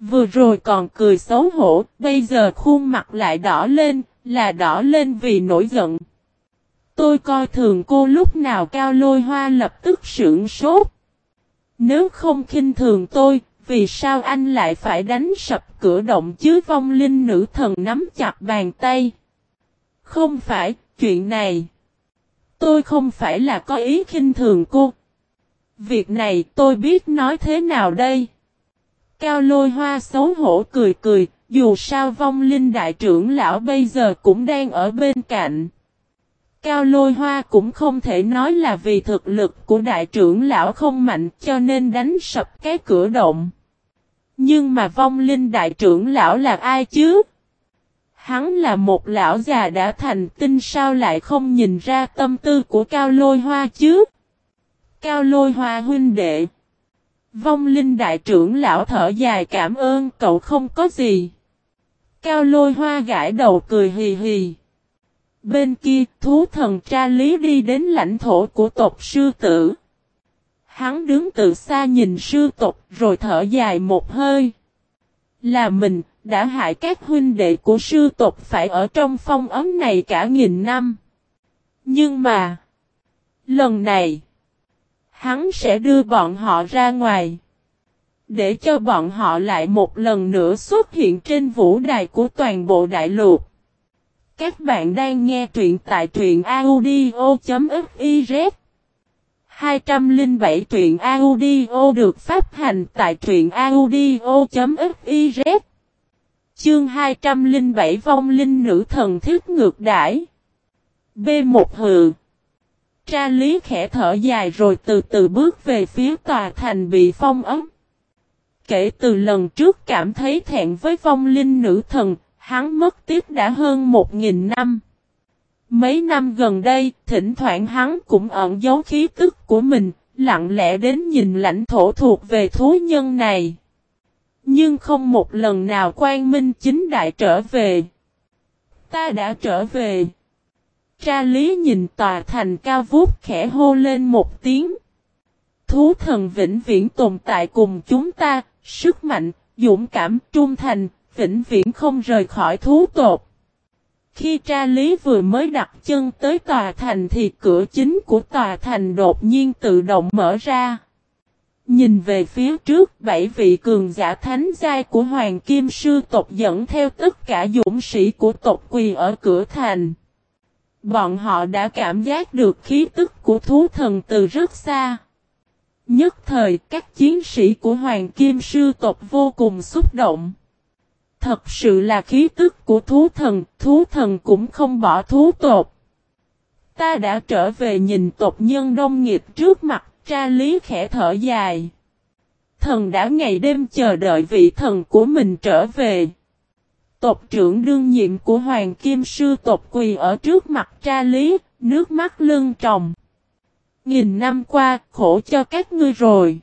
Vừa rồi còn cười xấu hổ, bây giờ khuôn mặt lại đỏ lên, là đỏ lên vì nổi giận. Tôi coi thường cô lúc nào cao lôi hoa lập tức sưởng sốt. Nếu không khinh thường tôi, vì sao anh lại phải đánh sập cửa động chứ vong linh nữ thần nắm chặt bàn tay? Không phải, chuyện này. Tôi không phải là có ý khinh thường cô. Việc này tôi biết nói thế nào đây? Cao lôi hoa xấu hổ cười cười, dù sao vong linh đại trưởng lão bây giờ cũng đang ở bên cạnh. Cao lôi hoa cũng không thể nói là vì thực lực của đại trưởng lão không mạnh cho nên đánh sập cái cửa động. Nhưng mà vong linh đại trưởng lão là ai chứ? Hắn là một lão già đã thành tinh sao lại không nhìn ra tâm tư của cao lôi hoa chứ? Cao lôi hoa huynh đệ. Vong linh đại trưởng lão thở dài cảm ơn cậu không có gì. Cao lôi hoa gãi đầu cười hì hì. Bên kia, thú thần tra lý đi đến lãnh thổ của tộc sư tử. Hắn đứng từ xa nhìn sư tộc rồi thở dài một hơi. Là mình, đã hại các huynh đệ của sư tộc phải ở trong phong ấm này cả nghìn năm. Nhưng mà, lần này, hắn sẽ đưa bọn họ ra ngoài. Để cho bọn họ lại một lần nữa xuất hiện trên vũ đài của toàn bộ đại lục. Các bạn đang nghe truyện tại truyện audio.fiz 207 truyện audio được phát hành tại truyện audio.fiz Chương 207 vong linh nữ thần thiết ngược đãi B1 hừ Tra lý khẽ thở dài rồi từ từ bước về phía tòa thành bị phong ấm. Kể từ lần trước cảm thấy thẹn với vong linh nữ thần, hắn mất tiếc đã hơn một nghìn năm. Mấy năm gần đây, thỉnh thoảng hắn cũng ẩn giấu khí tức của mình, lặng lẽ đến nhìn lãnh thổ thuộc về thú nhân này. Nhưng không một lần nào quan minh chính đại trở về. Ta đã trở về. Tra lý nhìn tòa thành cao vút khẽ hô lên một tiếng. Thú thần vĩnh viễn tồn tại cùng chúng ta, sức mạnh, dũng cảm, trung thành, vĩnh viễn không rời khỏi thú tột. Khi tra lý vừa mới đặt chân tới tòa thành thì cửa chính của tòa thành đột nhiên tự động mở ra. Nhìn về phía trước bảy vị cường giả thánh giai của Hoàng Kim Sư tộc dẫn theo tất cả dũng sĩ của tộc quỳ ở cửa thành. Bọn họ đã cảm giác được khí tức của thú thần từ rất xa. Nhất thời các chiến sĩ của Hoàng Kim Sư tộc vô cùng xúc động. Thật sự là khí tức của thú thần, thú thần cũng không bỏ thú tộc. Ta đã trở về nhìn tộc nhân đông nghiệp trước mặt, tra lý khẽ thở dài. Thần đã ngày đêm chờ đợi vị thần của mình trở về. Tộc trưởng đương nhiệm của Hoàng Kim Sư tộc quỳ ở trước mặt tra lý, nước mắt lưng tròng. Nghìn năm qua, khổ cho các ngươi rồi.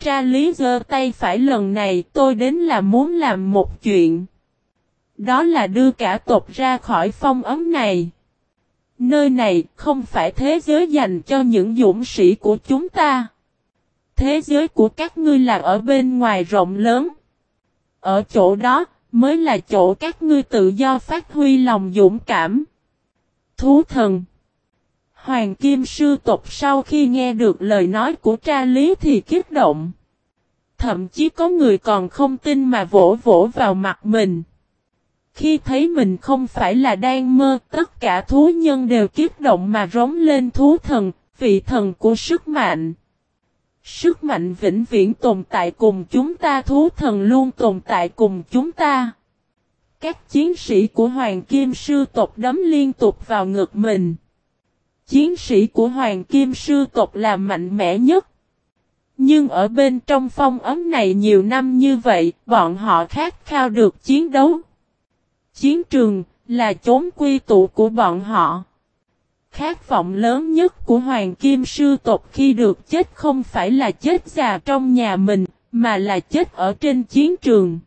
Tra lý giơ tay phải lần này tôi đến là muốn làm một chuyện. Đó là đưa cả tộc ra khỏi phong ấm này. Nơi này không phải thế giới dành cho những dũng sĩ của chúng ta. Thế giới của các ngươi là ở bên ngoài rộng lớn. Ở chỗ đó mới là chỗ các ngươi tự do phát huy lòng dũng cảm. Thú thần Hoàng Kim Sư tộc sau khi nghe được lời nói của tra lý thì kích động. Thậm chí có người còn không tin mà vỗ vỗ vào mặt mình. Khi thấy mình không phải là đang mơ, tất cả thú nhân đều kiếp động mà rống lên thú thần, vị thần của sức mạnh. Sức mạnh vĩnh viễn tồn tại cùng chúng ta thú thần luôn tồn tại cùng chúng ta. Các chiến sĩ của Hoàng Kim Sư tộc đấm liên tục vào ngực mình. Chiến sĩ của Hoàng Kim Sư tộc là mạnh mẽ nhất. Nhưng ở bên trong phong ấm này nhiều năm như vậy, bọn họ khát khao được chiến đấu. Chiến trường là chốn quy tụ của bọn họ. Khát vọng lớn nhất của Hoàng Kim Sư tộc khi được chết không phải là chết già trong nhà mình, mà là chết ở trên chiến trường.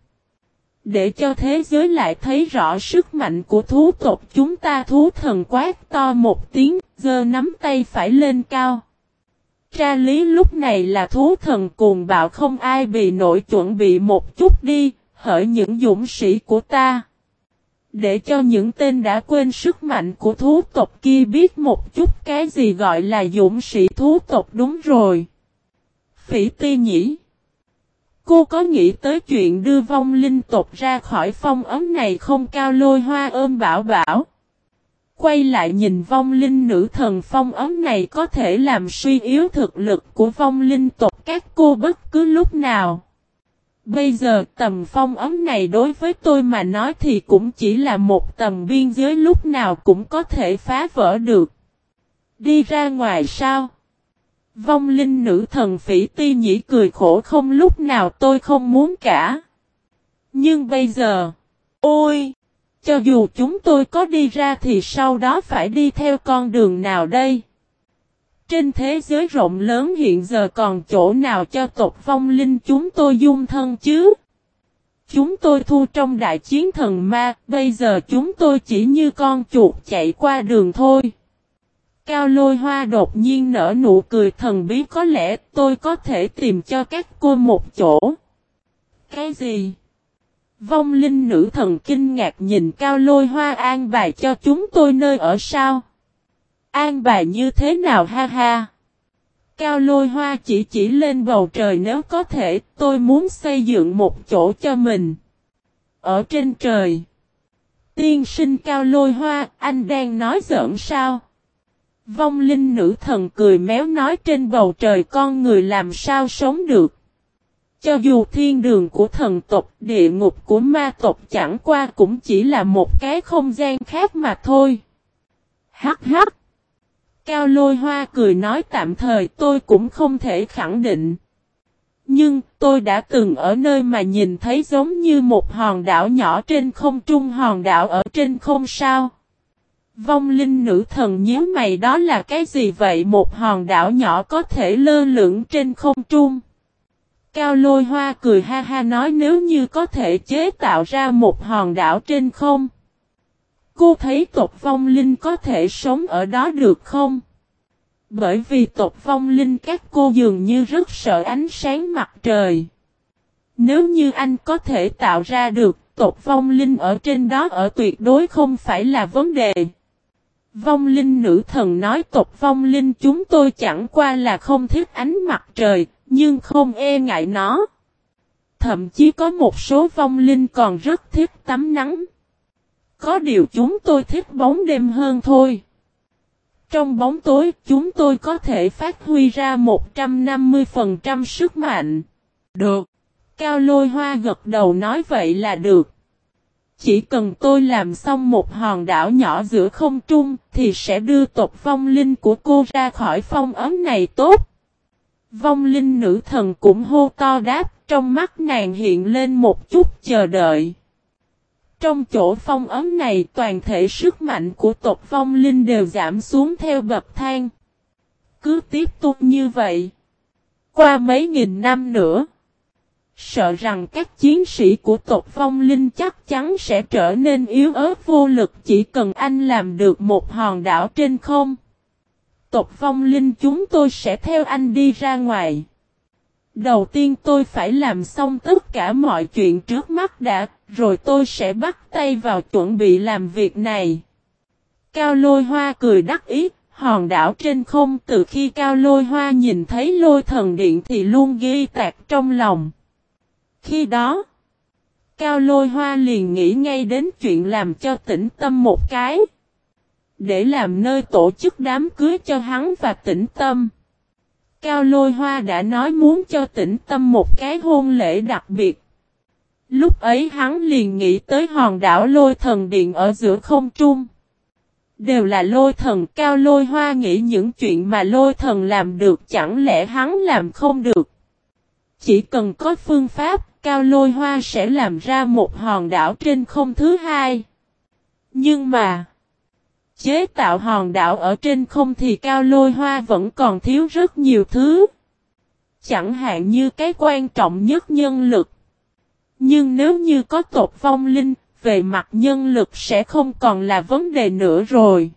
Để cho thế giới lại thấy rõ sức mạnh của thú tộc chúng ta thú thần quát to một tiếng, giơ nắm tay phải lên cao. Tra lý lúc này là thú thần cuồng bạo không ai bị nổi chuẩn bị một chút đi, hỡi những dũng sĩ của ta. Để cho những tên đã quên sức mạnh của thú tộc kia biết một chút cái gì gọi là dũng sĩ thú tộc đúng rồi. Phỉ ti nhỉ. Cô có nghĩ tới chuyện đưa vong linh tộc ra khỏi phong ấm này không cao lôi hoa ôm bảo bảo. Quay lại nhìn vong linh nữ thần phong ấm này có thể làm suy yếu thực lực của vong linh tộc các cô bất cứ lúc nào. Bây giờ tầm phong ấm này đối với tôi mà nói thì cũng chỉ là một tầm biên giới lúc nào cũng có thể phá vỡ được. Đi ra ngoài sao? Vong linh nữ thần phỉ ti nhĩ cười khổ không lúc nào tôi không muốn cả. Nhưng bây giờ, ôi, cho dù chúng tôi có đi ra thì sau đó phải đi theo con đường nào đây? Trên thế giới rộng lớn hiện giờ còn chỗ nào cho tộc vong linh chúng tôi dung thân chứ? Chúng tôi thu trong đại chiến thần ma, bây giờ chúng tôi chỉ như con chuột chạy qua đường thôi. Cao lôi hoa đột nhiên nở nụ cười thần bí có lẽ tôi có thể tìm cho các cô một chỗ. Cái gì? Vong linh nữ thần kinh ngạc nhìn cao lôi hoa an bài cho chúng tôi nơi ở sao? An bài như thế nào ha ha? Cao lôi hoa chỉ chỉ lên bầu trời nếu có thể tôi muốn xây dựng một chỗ cho mình. Ở trên trời. Tiên sinh cao lôi hoa anh đang nói giỡn sao? Vong linh nữ thần cười méo nói trên bầu trời con người làm sao sống được. Cho dù thiên đường của thần tộc, địa ngục của ma tộc chẳng qua cũng chỉ là một cái không gian khác mà thôi. Hắc hắc. Cao lôi hoa cười nói tạm thời tôi cũng không thể khẳng định. Nhưng tôi đã từng ở nơi mà nhìn thấy giống như một hòn đảo nhỏ trên không trung hòn đảo ở trên không sao. Vong linh nữ thần nhíu mày đó là cái gì vậy một hòn đảo nhỏ có thể lơ lửng trên không trung. Cao lôi hoa cười ha ha nói nếu như có thể chế tạo ra một hòn đảo trên không. Cô thấy tộc vong linh có thể sống ở đó được không? Bởi vì tộc vong linh các cô dường như rất sợ ánh sáng mặt trời. Nếu như anh có thể tạo ra được tộc vong linh ở trên đó ở tuyệt đối không phải là vấn đề. Vong linh nữ thần nói tộc vong linh chúng tôi chẳng qua là không thích ánh mặt trời, nhưng không e ngại nó. Thậm chí có một số vong linh còn rất thích tắm nắng. Có điều chúng tôi thích bóng đêm hơn thôi. Trong bóng tối, chúng tôi có thể phát huy ra 150% sức mạnh. Được. Cao lôi hoa gật đầu nói vậy là được. Chỉ cần tôi làm xong một hòn đảo nhỏ giữa không trung, thì sẽ đưa tộc vong linh của cô ra khỏi phong ấm này tốt. Vong linh nữ thần cũng hô to đáp, trong mắt nàng hiện lên một chút chờ đợi. Trong chỗ phong ấm này, toàn thể sức mạnh của tộc vong linh đều giảm xuống theo bậc thang. Cứ tiếp tục như vậy. Qua mấy nghìn năm nữa. Sợ rằng các chiến sĩ của tộc vong linh chắc chắn sẽ trở nên yếu ớt vô lực chỉ cần anh làm được một hòn đảo trên không. Tộc vong linh chúng tôi sẽ theo anh đi ra ngoài. Đầu tiên tôi phải làm xong tất cả mọi chuyện trước mắt đã, rồi tôi sẽ bắt tay vào chuẩn bị làm việc này. Cao lôi hoa cười đắc ý, hòn đảo trên không từ khi cao lôi hoa nhìn thấy lôi thần điện thì luôn ghi tạc trong lòng. Khi đó, cao lôi hoa liền nghĩ ngay đến chuyện làm cho tĩnh tâm một cái. Để làm nơi tổ chức đám cưới cho hắn và tĩnh tâm. Cao lôi hoa đã nói muốn cho tĩnh tâm một cái hôn lễ đặc biệt. Lúc ấy hắn liền nghĩ tới hòn đảo lôi thần điện ở giữa không trung. Đều là lôi thần cao lôi hoa nghĩ những chuyện mà lôi thần làm được chẳng lẽ hắn làm không được. Chỉ cần có phương pháp, cao lôi hoa sẽ làm ra một hòn đảo trên không thứ hai. Nhưng mà, chế tạo hòn đảo ở trên không thì cao lôi hoa vẫn còn thiếu rất nhiều thứ. Chẳng hạn như cái quan trọng nhất nhân lực. Nhưng nếu như có tộc vong linh, về mặt nhân lực sẽ không còn là vấn đề nữa rồi.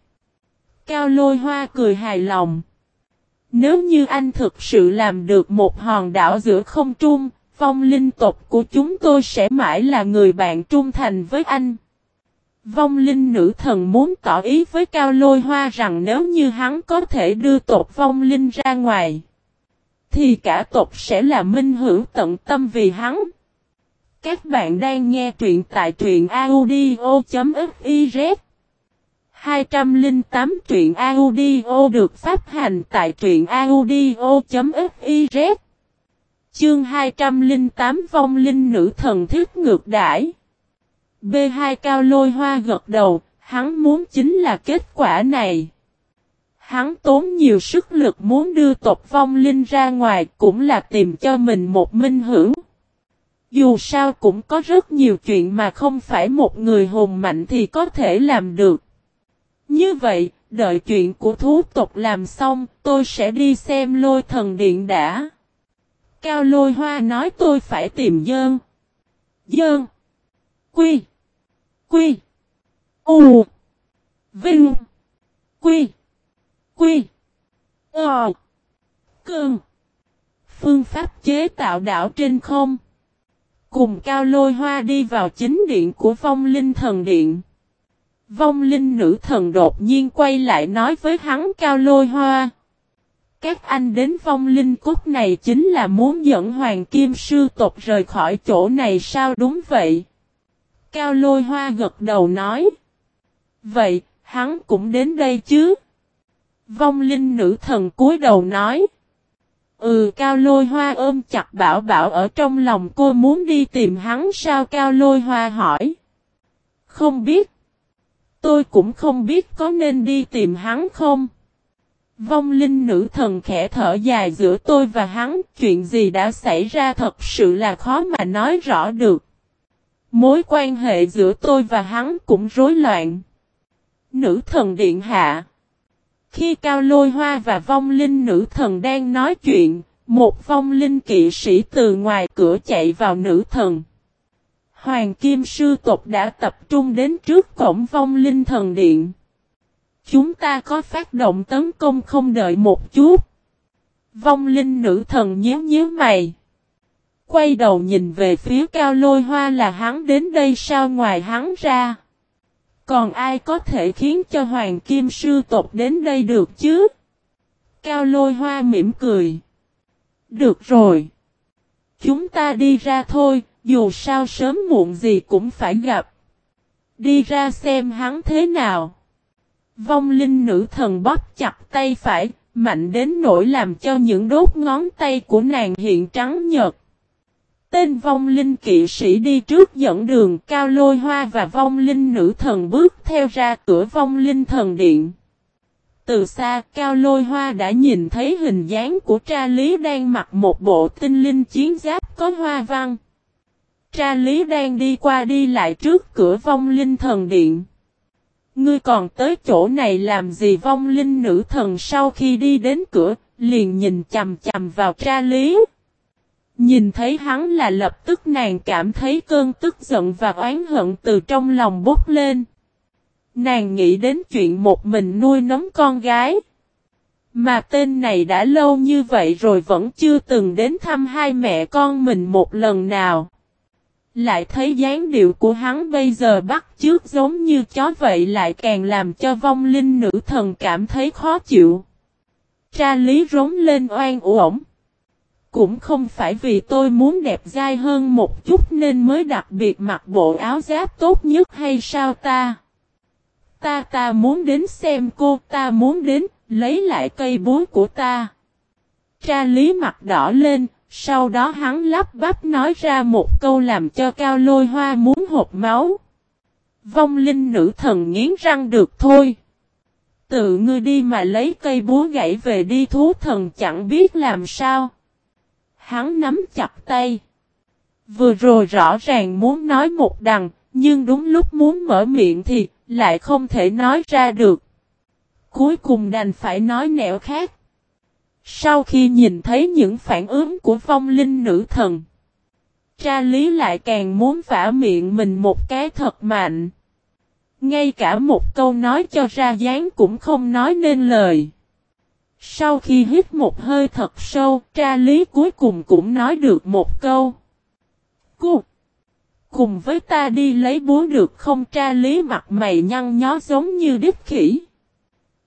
Cao lôi hoa cười hài lòng. Nếu như anh thực sự làm được một hòn đảo giữa không trung, vong linh tộc của chúng tôi sẽ mãi là người bạn trung thành với anh. Vong linh nữ thần muốn tỏ ý với Cao Lôi Hoa rằng nếu như hắn có thể đưa tộc vong linh ra ngoài, thì cả tộc sẽ là minh hữu tận tâm vì hắn. Các bạn đang nghe truyện tại truyện audio.fiz 208 truyện audio được phát hành tại truyện audio.fiz Chương 208 vong linh nữ thần thiết ngược đãi. B2 cao lôi hoa gật đầu, hắn muốn chính là kết quả này. Hắn tốn nhiều sức lực muốn đưa tộc vong linh ra ngoài cũng là tìm cho mình một minh hữu. Dù sao cũng có rất nhiều chuyện mà không phải một người hùng mạnh thì có thể làm được. Như vậy, đợi chuyện của thú tộc làm xong, tôi sẽ đi xem lôi thần điện đã. Cao lôi hoa nói tôi phải tìm dơn. Dơn. Quy. Quy. U. Vinh. Quy. Quy. Ờ. Cơn. Phương pháp chế tạo đảo trên không. Cùng cao lôi hoa đi vào chính điện của vong linh thần điện. Vong linh nữ thần đột nhiên quay lại nói với hắn cao lôi hoa. Các anh đến vong linh cốt này chính là muốn dẫn hoàng kim sư tộc rời khỏi chỗ này sao đúng vậy? Cao lôi hoa gật đầu nói. Vậy, hắn cũng đến đây chứ? Vong linh nữ thần cúi đầu nói. Ừ cao lôi hoa ôm chặt bảo bảo ở trong lòng cô muốn đi tìm hắn sao cao lôi hoa hỏi. Không biết. Tôi cũng không biết có nên đi tìm hắn không. Vong linh nữ thần khẽ thở dài giữa tôi và hắn, chuyện gì đã xảy ra thật sự là khó mà nói rõ được. Mối quan hệ giữa tôi và hắn cũng rối loạn. Nữ thần điện hạ. Khi Cao Lôi Hoa và vong linh nữ thần đang nói chuyện, một vong linh kỵ sĩ từ ngoài cửa chạy vào nữ thần. Hoàng Kim Sư Tộc đã tập trung đến trước cổng vong linh thần điện. Chúng ta có phát động tấn công không đợi một chút. Vong linh nữ thần nhíu nhíu mày. Quay đầu nhìn về phía cao lôi hoa là hắn đến đây sao ngoài hắn ra. Còn ai có thể khiến cho Hoàng Kim Sư tộc đến đây được chứ? Cao lôi hoa mỉm cười. Được rồi. Chúng ta đi ra thôi, dù sao sớm muộn gì cũng phải gặp. Đi ra xem hắn thế nào. Vong linh nữ thần bóp chặt tay phải, mạnh đến nỗi làm cho những đốt ngón tay của nàng hiện trắng nhợt. Tên vong linh kỵ sĩ đi trước dẫn đường cao lôi hoa và vong linh nữ thần bước theo ra cửa vong linh thần điện. Từ xa cao lôi hoa đã nhìn thấy hình dáng của tra lý đang mặc một bộ tinh linh chiến giáp có hoa văn. Tra lý đang đi qua đi lại trước cửa vong linh thần điện. Ngươi còn tới chỗ này làm gì vong linh nữ thần sau khi đi đến cửa, liền nhìn chầm chầm vào tra lý. Nhìn thấy hắn là lập tức nàng cảm thấy cơn tức giận và oán hận từ trong lòng bốc lên. Nàng nghĩ đến chuyện một mình nuôi nấm con gái. Mà tên này đã lâu như vậy rồi vẫn chưa từng đến thăm hai mẹ con mình một lần nào. Lại thấy dáng điệu của hắn bây giờ bắt trước giống như chó vậy lại càng làm cho vong linh nữ thần cảm thấy khó chịu. Tra lý rống lên oan uổng. Cũng không phải vì tôi muốn đẹp dai hơn một chút nên mới đặc biệt mặc bộ áo giáp tốt nhất hay sao ta? Ta ta muốn đến xem cô, ta muốn đến, lấy lại cây búa của ta. Tra lý mặt đỏ lên, sau đó hắn lắp bắp nói ra một câu làm cho cao lôi hoa muốn hộp máu. Vong linh nữ thần nghiến răng được thôi. Tự ngươi đi mà lấy cây búa gãy về đi thú thần chẳng biết làm sao. Hắn nắm chặt tay. Vừa rồi rõ ràng muốn nói một đằng, nhưng đúng lúc muốn mở miệng thì lại không thể nói ra được. Cuối cùng đành phải nói nẻo khác. Sau khi nhìn thấy những phản ứng của phong linh nữ thần, tra lý lại càng muốn vả miệng mình một cái thật mạnh. Ngay cả một câu nói cho ra dáng cũng không nói nên lời. Sau khi hít một hơi thật sâu, tra lý cuối cùng cũng nói được một câu. Cút! Cùng với ta đi lấy búa được không tra lý mặt mày nhăn nhó giống như đích khỉ.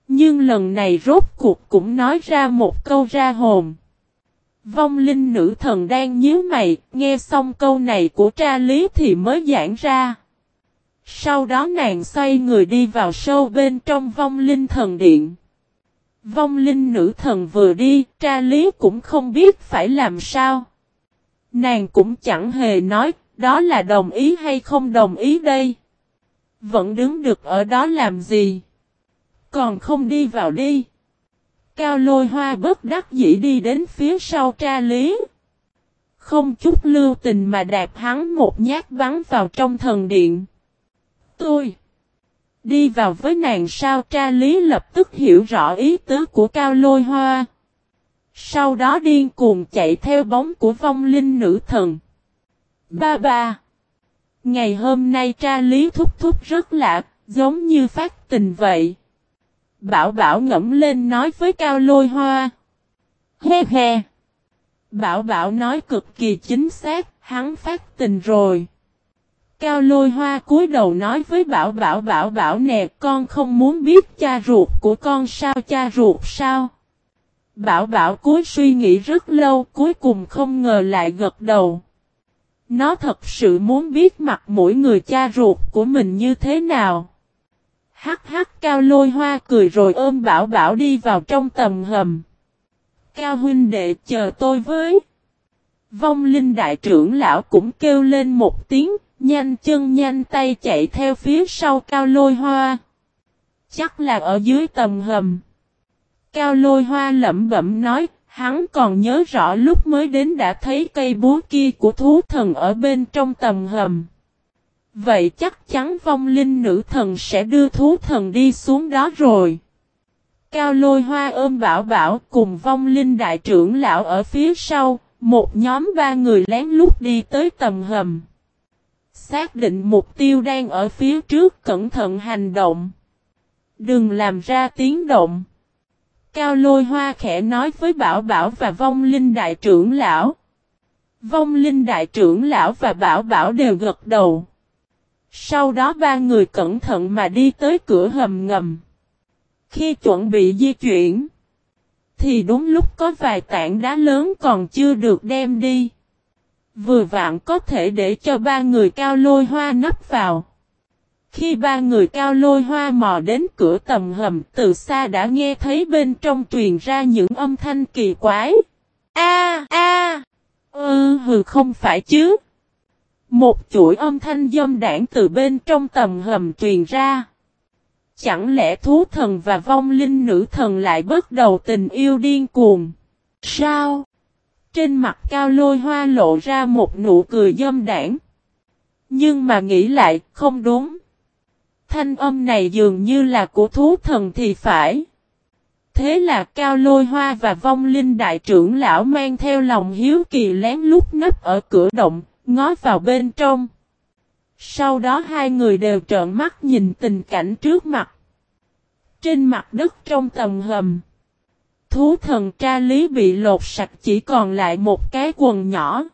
Nhưng lần này rốt cuộc cũng nói ra một câu ra hồn. Vong linh nữ thần đang nhíu mày, nghe xong câu này của tra lý thì mới giãn ra. Sau đó nàng xoay người đi vào sâu bên trong vong linh thần điện. Vong linh nữ thần vừa đi, tra lý cũng không biết phải làm sao. Nàng cũng chẳng hề nói, đó là đồng ý hay không đồng ý đây. Vẫn đứng được ở đó làm gì? Còn không đi vào đi. Cao lôi hoa bất đắc dĩ đi đến phía sau tra lý. Không chút lưu tình mà đạp hắn một nhát bắn vào trong thần điện. Tôi. Đi vào với nàng sao tra lý lập tức hiểu rõ ý tứ của cao lôi hoa. Sau đó điên cuồng chạy theo bóng của vong linh nữ thần. Ba ba. Ngày hôm nay tra lý thúc thúc rất lạ, giống như phát tình vậy. Bảo Bảo ngẫm lên nói với Cao Lôi Hoa. He he. Bảo Bảo nói cực kỳ chính xác, hắn phát tình rồi. Cao Lôi Hoa cúi đầu nói với Bảo Bảo Bảo Bảo nè con không muốn biết cha ruột của con sao cha ruột sao. Bảo Bảo cúi suy nghĩ rất lâu cuối cùng không ngờ lại gật đầu. Nó thật sự muốn biết mặt mỗi người cha ruột của mình như thế nào. Hắc hắc cao lôi hoa cười rồi ôm bảo bảo đi vào trong tầm hầm. Cao huynh đệ chờ tôi với. Vong linh đại trưởng lão cũng kêu lên một tiếng, nhanh chân nhanh tay chạy theo phía sau cao lôi hoa. Chắc là ở dưới tầm hầm. Cao lôi hoa lẩm bẩm nói, hắn còn nhớ rõ lúc mới đến đã thấy cây búa kia của thú thần ở bên trong tầm hầm. Vậy chắc chắn vong linh nữ thần sẽ đưa thú thần đi xuống đó rồi. Cao lôi hoa ôm bảo bảo cùng vong linh đại trưởng lão ở phía sau, một nhóm ba người lén lút đi tới tầm hầm. Xác định mục tiêu đang ở phía trước cẩn thận hành động. Đừng làm ra tiếng động. Cao lôi hoa khẽ nói với bảo bảo và vong linh đại trưởng lão. Vong linh đại trưởng lão và bảo bảo đều gật đầu. Sau đó ba người cẩn thận mà đi tới cửa hầm ngầm. Khi chuẩn bị di chuyển, thì đúng lúc có vài tảng đá lớn còn chưa được đem đi. Vừa vặn có thể để cho ba người cao lôi hoa nấp vào. Khi ba người cao lôi hoa mò đến cửa tầm hầm, từ xa đã nghe thấy bên trong truyền ra những âm thanh kỳ quái. A a ư hừ, không phải chứ. Một chuỗi âm thanh dâm đảng từ bên trong tầm hầm truyền ra. Chẳng lẽ thú thần và vong linh nữ thần lại bắt đầu tình yêu điên cuồng? Sao? Trên mặt cao lôi hoa lộ ra một nụ cười dâm đảng. Nhưng mà nghĩ lại, không đúng. Thanh âm này dường như là của thú thần thì phải. Thế là cao lôi hoa và vong linh đại trưởng lão mang theo lòng hiếu kỳ lén lút nấp ở cửa động, ngó vào bên trong. Sau đó hai người đều trợn mắt nhìn tình cảnh trước mặt. Trên mặt đất trong tầng hầm. Thú thần tra lý bị lột sạch chỉ còn lại một cái quần nhỏ.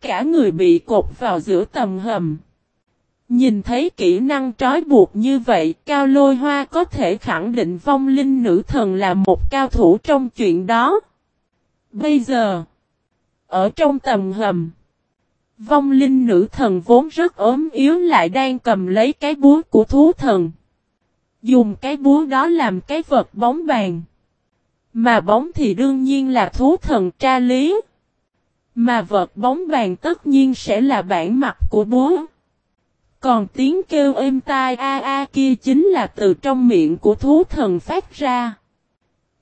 Cả người bị cột vào giữa tầm hầm. Nhìn thấy kỹ năng trói buộc như vậy, Cao Lôi Hoa có thể khẳng định vong linh nữ thần là một cao thủ trong chuyện đó. Bây giờ, ở trong tầm hầm, Vong linh nữ thần vốn rất ốm yếu lại đang cầm lấy cái búa của thú thần. Dùng cái búa đó làm cái vật bóng bàn. Mà bóng thì đương nhiên là thú thần tra lý. Mà vật bóng bàn tất nhiên sẽ là bản mặt của búa. Còn tiếng kêu êm tai a a kia chính là từ trong miệng của thú thần phát ra.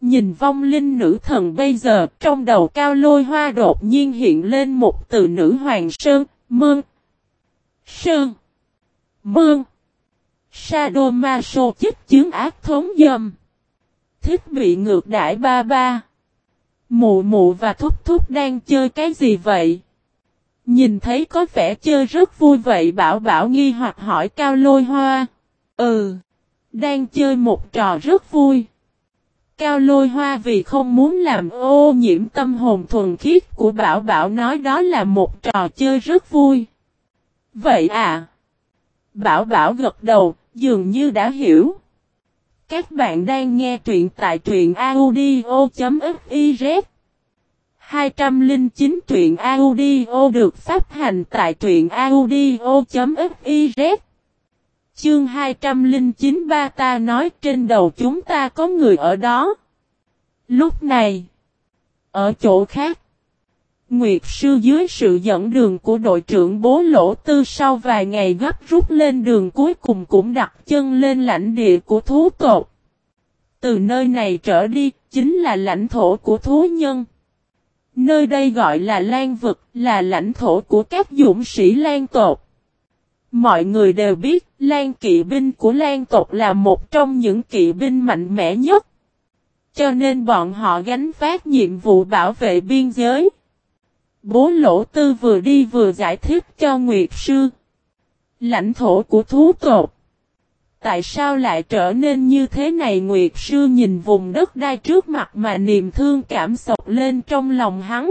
Nhìn vong linh nữ thần bây giờ, trong đầu cao lôi hoa đột nhiên hiện lên một từ nữ hoàng sơn, mương. Sơn. Mương. Sadomaso chích chứng ác thống dâm. Thiết bị ngược đãi ba ba. Mụ mụ và thúc thúc đang chơi cái gì vậy? Nhìn thấy có vẻ chơi rất vui vậy bảo bảo nghi hoặc hỏi cao lôi hoa. Ừ. Đang chơi một trò rất vui. Cao lôi hoa vì không muốn làm ô nhiễm tâm hồn thuần khiết của Bảo Bảo nói đó là một trò chơi rất vui. Vậy à? Bảo Bảo gật đầu, dường như đã hiểu. Các bạn đang nghe truyện tại truyện audio.fiz 209 truyện audio được phát hành tại truyện audio.fiz Chương 209 ba ta nói trên đầu chúng ta có người ở đó. Lúc này, ở chỗ khác, Nguyệt sư dưới sự dẫn đường của đội trưởng bố lỗ tư sau vài ngày gấp rút lên đường cuối cùng cũng đặt chân lên lãnh địa của thú tộc. Từ nơi này trở đi, chính là lãnh thổ của thú nhân. Nơi đây gọi là Lan Vực, là lãnh thổ của các dũng sĩ Lan tộc. Mọi người đều biết, Lan kỵ binh của Lan tộc là một trong những kỵ binh mạnh mẽ nhất. Cho nên bọn họ gánh phát nhiệm vụ bảo vệ biên giới. Bố Lỗ Tư vừa đi vừa giải thích cho Nguyệt Sư. Lãnh thổ của thú tộc. Tại sao lại trở nên như thế này Nguyệt Sư nhìn vùng đất đai trước mặt mà niềm thương cảm sọc lên trong lòng hắn.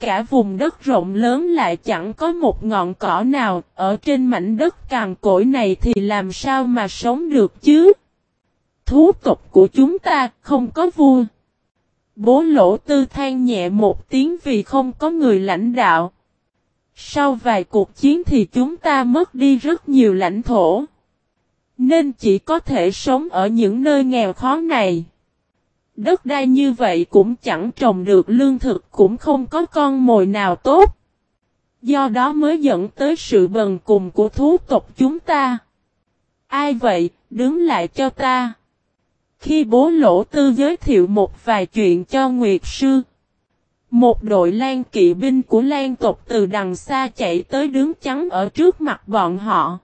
Cả vùng đất rộng lớn lại chẳng có một ngọn cỏ nào, ở trên mảnh đất càng cỗi này thì làm sao mà sống được chứ? Thú tộc của chúng ta không có vua. Bố lỗ tư than nhẹ một tiếng vì không có người lãnh đạo. Sau vài cuộc chiến thì chúng ta mất đi rất nhiều lãnh thổ. Nên chỉ có thể sống ở những nơi nghèo khó này. Đất đai như vậy cũng chẳng trồng được lương thực cũng không có con mồi nào tốt. Do đó mới dẫn tới sự bần cùng của thú tộc chúng ta. Ai vậy, đứng lại cho ta. Khi bố lỗ tư giới thiệu một vài chuyện cho Nguyệt Sư. Một đội lan kỵ binh của lan tộc từ đằng xa chạy tới đứng chắn ở trước mặt bọn họ.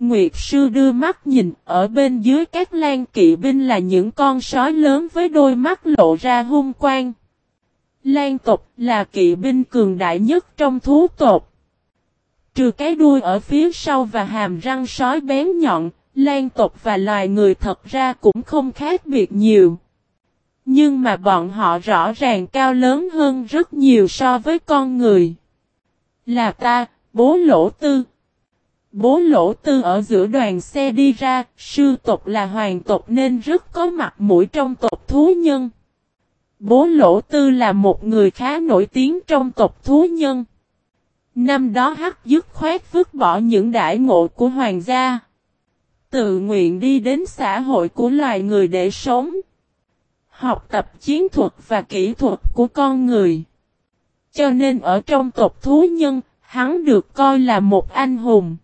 Nguyệt sư đưa mắt nhìn, ở bên dưới các lan kỵ binh là những con sói lớn với đôi mắt lộ ra hung quang. Lan tộc là kỵ binh cường đại nhất trong thú tộc. Trừ cái đuôi ở phía sau và hàm răng sói bén nhọn, lan tộc và loài người thật ra cũng không khác biệt nhiều. Nhưng mà bọn họ rõ ràng cao lớn hơn rất nhiều so với con người. Là ta, bố lỗ tư, Bố lỗ tư ở giữa đoàn xe đi ra, sư tộc là hoàng tộc nên rất có mặt mũi trong tộc thú nhân. Bố lỗ tư là một người khá nổi tiếng trong tộc thú nhân. Năm đó hắc dứt khoát vứt bỏ những đại ngộ của hoàng gia. Tự nguyện đi đến xã hội của loài người để sống. Học tập chiến thuật và kỹ thuật của con người. Cho nên ở trong tộc thú nhân, hắn được coi là một anh hùng.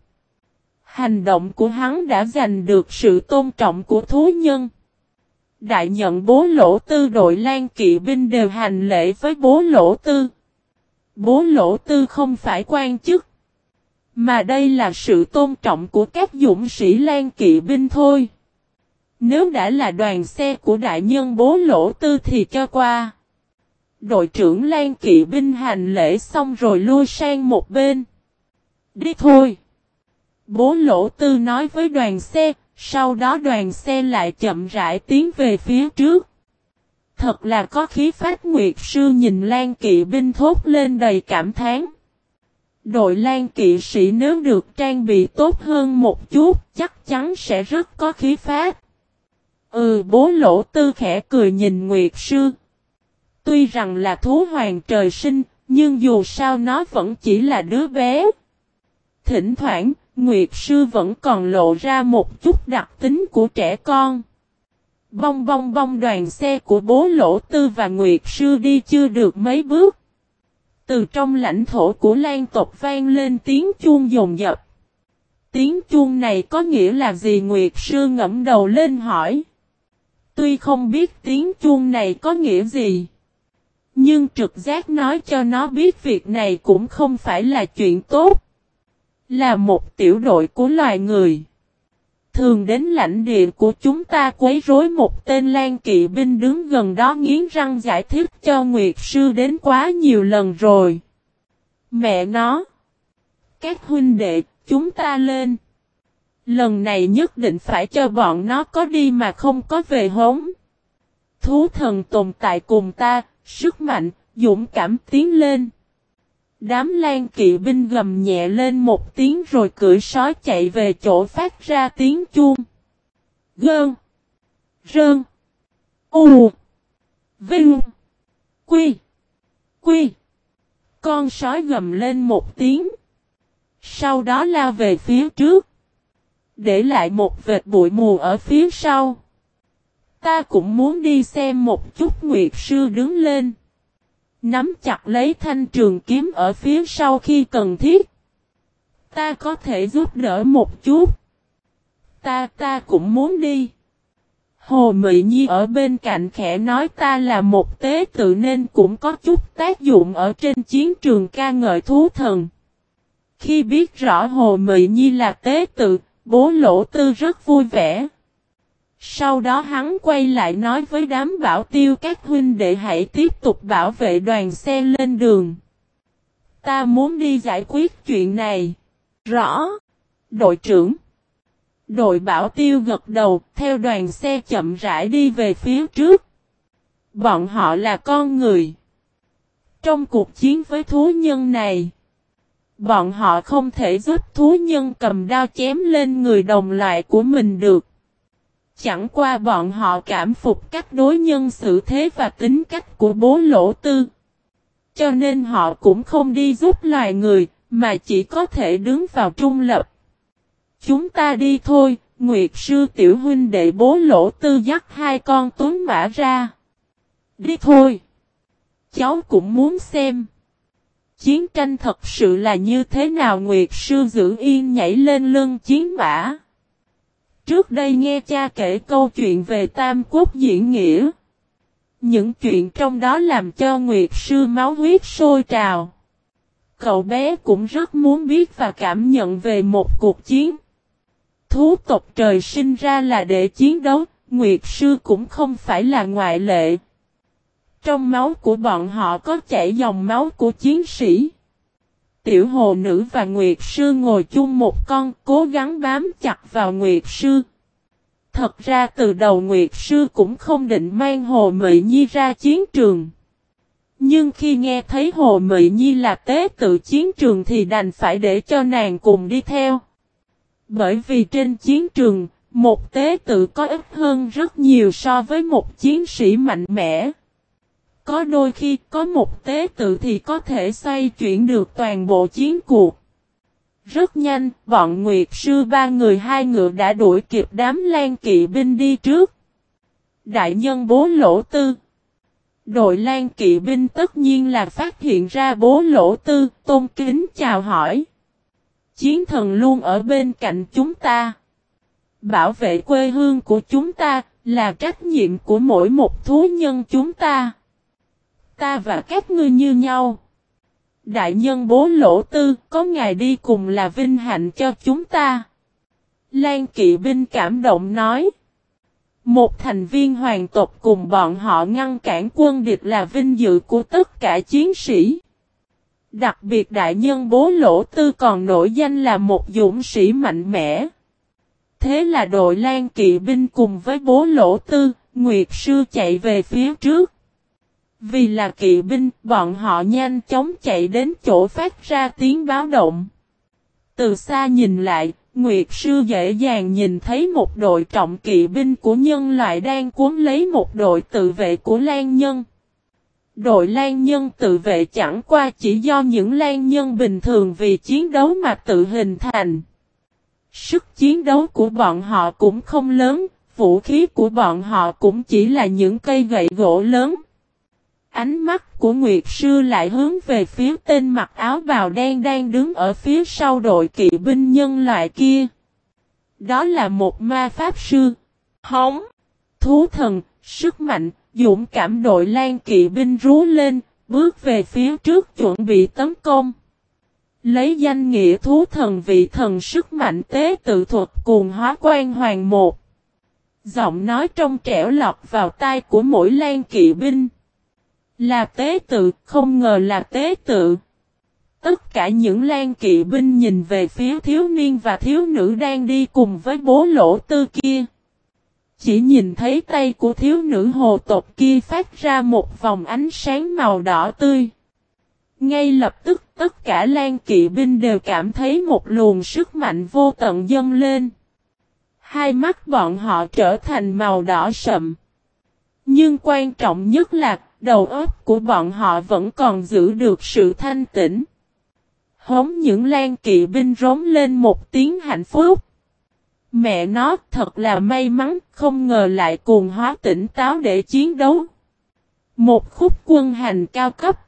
Hành động của hắn đã giành được sự tôn trọng của thú nhân. Đại nhận bố lỗ tư đội lan kỵ binh đều hành lễ với bố lỗ tư. Bố lỗ tư không phải quan chức. Mà đây là sự tôn trọng của các dũng sĩ lan kỵ binh thôi. Nếu đã là đoàn xe của đại nhân bố lỗ tư thì cho qua. Đội trưởng lan kỵ binh hành lễ xong rồi lui sang một bên. Đi thôi. Bố lỗ tư nói với đoàn xe, sau đó đoàn xe lại chậm rãi tiến về phía trước. Thật là có khí phách nguyệt sư nhìn Lan kỵ binh thốt lên đầy cảm thán. Đội Lan kỵ sĩ nếu được trang bị tốt hơn một chút chắc chắn sẽ rất có khí phát. Ừ bố lỗ tư khẽ cười nhìn Nguyệt Sư. Tuy rằng là thú hoàng trời sinh, nhưng dù sao nó vẫn chỉ là đứa bé. Thỉnh thoảng, Nguyệt sư vẫn còn lộ ra một chút đặc tính của trẻ con. Bong bong bong đoàn xe của bố lỗ tư và Nguyệt sư đi chưa được mấy bước. Từ trong lãnh thổ của Lan tộc vang lên tiếng chuông dồn dập. Tiếng chuông này có nghĩa là gì Nguyệt sư ngẫm đầu lên hỏi. Tuy không biết tiếng chuông này có nghĩa gì. Nhưng trực giác nói cho nó biết việc này cũng không phải là chuyện tốt. Là một tiểu đội của loài người. Thường đến lãnh địa của chúng ta quấy rối một tên lan kỵ binh đứng gần đó nghiến răng giải thích cho Nguyệt Sư đến quá nhiều lần rồi. Mẹ nó. Các huynh đệ, chúng ta lên. Lần này nhất định phải cho bọn nó có đi mà không có về hống. Thú thần tồn tại cùng ta, sức mạnh, dũng cảm tiến lên. Đám lan kỵ binh gầm nhẹ lên một tiếng rồi cưỡi sói chạy về chỗ phát ra tiếng chuông. Gơn. Rơn. U. Vinh. Quy. Quy. Con sói gầm lên một tiếng. Sau đó lao về phía trước. Để lại một vệt bụi mù ở phía sau. Ta cũng muốn đi xem một chút Nguyệt Sư đứng lên. Nắm chặt lấy thanh trường kiếm ở phía sau khi cần thiết. Ta có thể giúp đỡ một chút. Ta ta cũng muốn đi. Hồ Mị Nhi ở bên cạnh khẽ nói ta là một tế tự nên cũng có chút tác dụng ở trên chiến trường ca ngợi thú thần. Khi biết rõ Hồ Mị Nhi là tế tự, bố lỗ tư rất vui vẻ. Sau đó hắn quay lại nói với đám bảo tiêu, các huynh đệ hãy tiếp tục bảo vệ đoàn xe lên đường. Ta muốn đi giải quyết chuyện này. Rõ. Đội trưởng. Đội bảo tiêu gật đầu, theo đoàn xe chậm rãi đi về phía trước. Bọn họ là con người. Trong cuộc chiến với thú nhân này. Bọn họ không thể giúp thú nhân cầm đao chém lên người đồng loại của mình được. Chẳng qua bọn họ cảm phục cách đối nhân xử thế và tính cách của bố lỗ tư. Cho nên họ cũng không đi giúp loài người, mà chỉ có thể đứng vào trung lập. Chúng ta đi thôi, Nguyệt sư tiểu huynh đệ bố lỗ tư dắt hai con tuấn mã ra. Đi thôi. Cháu cũng muốn xem. Chiến tranh thật sự là như thế nào Nguyệt sư giữ yên nhảy lên lưng chiến mã. Trước đây nghe cha kể câu chuyện về Tam Quốc diễn nghĩa. Những chuyện trong đó làm cho Nguyệt sư máu huyết sôi trào. Cậu bé cũng rất muốn biết và cảm nhận về một cuộc chiến. Thú tộc trời sinh ra là để chiến đấu, Nguyệt sư cũng không phải là ngoại lệ. Trong máu của bọn họ có chảy dòng máu của chiến sĩ. Tiểu hồ nữ và Nguyệt sư ngồi chung một con cố gắng bám chặt vào Nguyệt sư. Thật ra từ đầu Nguyệt sư cũng không định mang Hồ Mị Nhi ra chiến trường. Nhưng khi nghe thấy Hồ Mị Nhi là tế tự chiến trường thì đành phải để cho nàng cùng đi theo. Bởi vì trên chiến trường, một tế tự có ít hơn rất nhiều so với một chiến sĩ mạnh mẽ. Có đôi khi có một tế tự thì có thể xoay chuyển được toàn bộ chiến cuộc. Rất nhanh, bọn Nguyệt sư ba người hai ngựa đã đuổi kịp đám lan kỵ binh đi trước. Đại nhân bố lỗ tư. Đội lan kỵ binh tất nhiên là phát hiện ra bố lỗ tư, tôn kính chào hỏi. Chiến thần luôn ở bên cạnh chúng ta. Bảo vệ quê hương của chúng ta là trách nhiệm của mỗi một thú nhân chúng ta. Ta và các ngươi như nhau. Đại nhân bố lỗ tư, có ngài đi cùng là vinh hạnh cho chúng ta. Lan kỵ binh cảm động nói. Một thành viên hoàng tộc cùng bọn họ ngăn cản quân địch là vinh dự của tất cả chiến sĩ. Đặc biệt đại nhân bố lỗ tư còn nổi danh là một dũng sĩ mạnh mẽ. Thế là đội lan kỵ binh cùng với bố lỗ tư, Nguyệt sư chạy về phía trước. Vì là kỵ binh, bọn họ nhanh chóng chạy đến chỗ phát ra tiếng báo động. Từ xa nhìn lại, Nguyệt sư dễ dàng nhìn thấy một đội trọng kỵ binh của nhân loại đang cuốn lấy một đội tự vệ của Lan Nhân. Đội Lan Nhân tự vệ chẳng qua chỉ do những Lan Nhân bình thường vì chiến đấu mà tự hình thành. Sức chiến đấu của bọn họ cũng không lớn, vũ khí của bọn họ cũng chỉ là những cây gậy gỗ lớn. Ánh mắt của Nguyệt Sư lại hướng về phía tên mặc áo bào đen đang đứng ở phía sau đội kỵ binh nhân loại kia. Đó là một ma pháp sư. Hống! Thú thần, sức mạnh, dũng cảm đội lan kỵ binh rú lên, bước về phía trước chuẩn bị tấn công. Lấy danh nghĩa thú thần vị thần sức mạnh tế tự thuật cuồng hóa quan hoàng một. Giọng nói trong trẻo lọt vào tai của mỗi lan kỵ binh. Là tế tự, không ngờ là tế tự. Tất cả những lan kỵ binh nhìn về phía thiếu niên và thiếu nữ đang đi cùng với bố lỗ tư kia. chỉ nhìn thấy tay của thiếu nữ hồ tộc kia phát ra một vòng ánh sáng màu đỏ tươi. Ngay lập tức tất cả lan kỵ binh đều cảm thấy một luồng sức mạnh vô tận dâng lên. Hai mắt bọn họ trở thành màu đỏ sậm. Nhưng quan trọng nhất là đầu óc của bọn họ vẫn còn giữ được sự thanh tĩnh. Hống những lan kỵ binh rống lên một tiếng hạnh phúc. Mẹ nó thật là may mắn, không ngờ lại cuồng hóa tỉnh táo để chiến đấu. Một khúc quân hành cao cấp.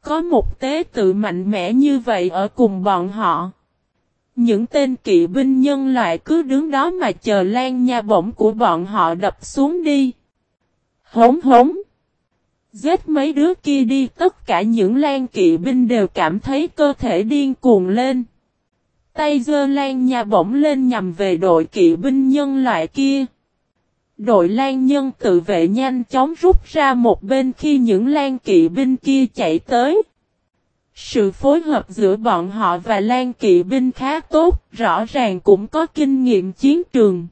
Có một tế tự mạnh mẽ như vậy ở cùng bọn họ. Những tên kỵ binh nhân loại cứ đứng đó mà chờ lan nha bổng của bọn họ đập xuống đi. Hống hống. Giết mấy đứa kia đi tất cả những lan kỵ binh đều cảm thấy cơ thể điên cuồng lên. Tay dơ lan nhà bổng lên nhằm về đội kỵ binh nhân loại kia. Đội lan nhân tự vệ nhanh chóng rút ra một bên khi những lan kỵ binh kia chạy tới. Sự phối hợp giữa bọn họ và lan kỵ binh khá tốt, rõ ràng cũng có kinh nghiệm chiến trường.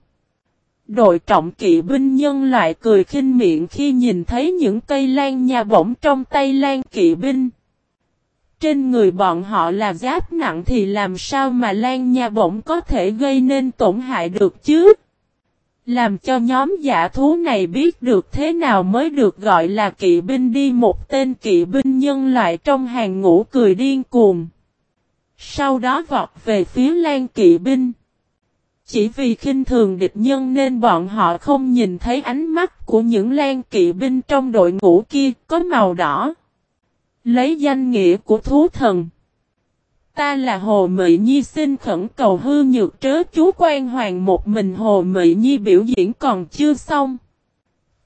Đội trọng kỵ binh nhân loại cười khinh miệng khi nhìn thấy những cây lan nhà bổng trong tay lan kỵ binh. Trên người bọn họ là giáp nặng thì làm sao mà lan nhà bổng có thể gây nên tổn hại được chứ? Làm cho nhóm giả thú này biết được thế nào mới được gọi là kỵ binh đi một tên kỵ binh nhân loại trong hàng ngũ cười điên cuồng. Sau đó vọt về phía lan kỵ binh. Chỉ vì khinh thường địch nhân nên bọn họ không nhìn thấy ánh mắt của những lan kỵ binh trong đội ngũ kia có màu đỏ. Lấy danh nghĩa của thú thần. Ta là Hồ Mị Nhi xin khẩn cầu hư nhược trớ chú quan hoàng một mình Hồ Mị Nhi biểu diễn còn chưa xong.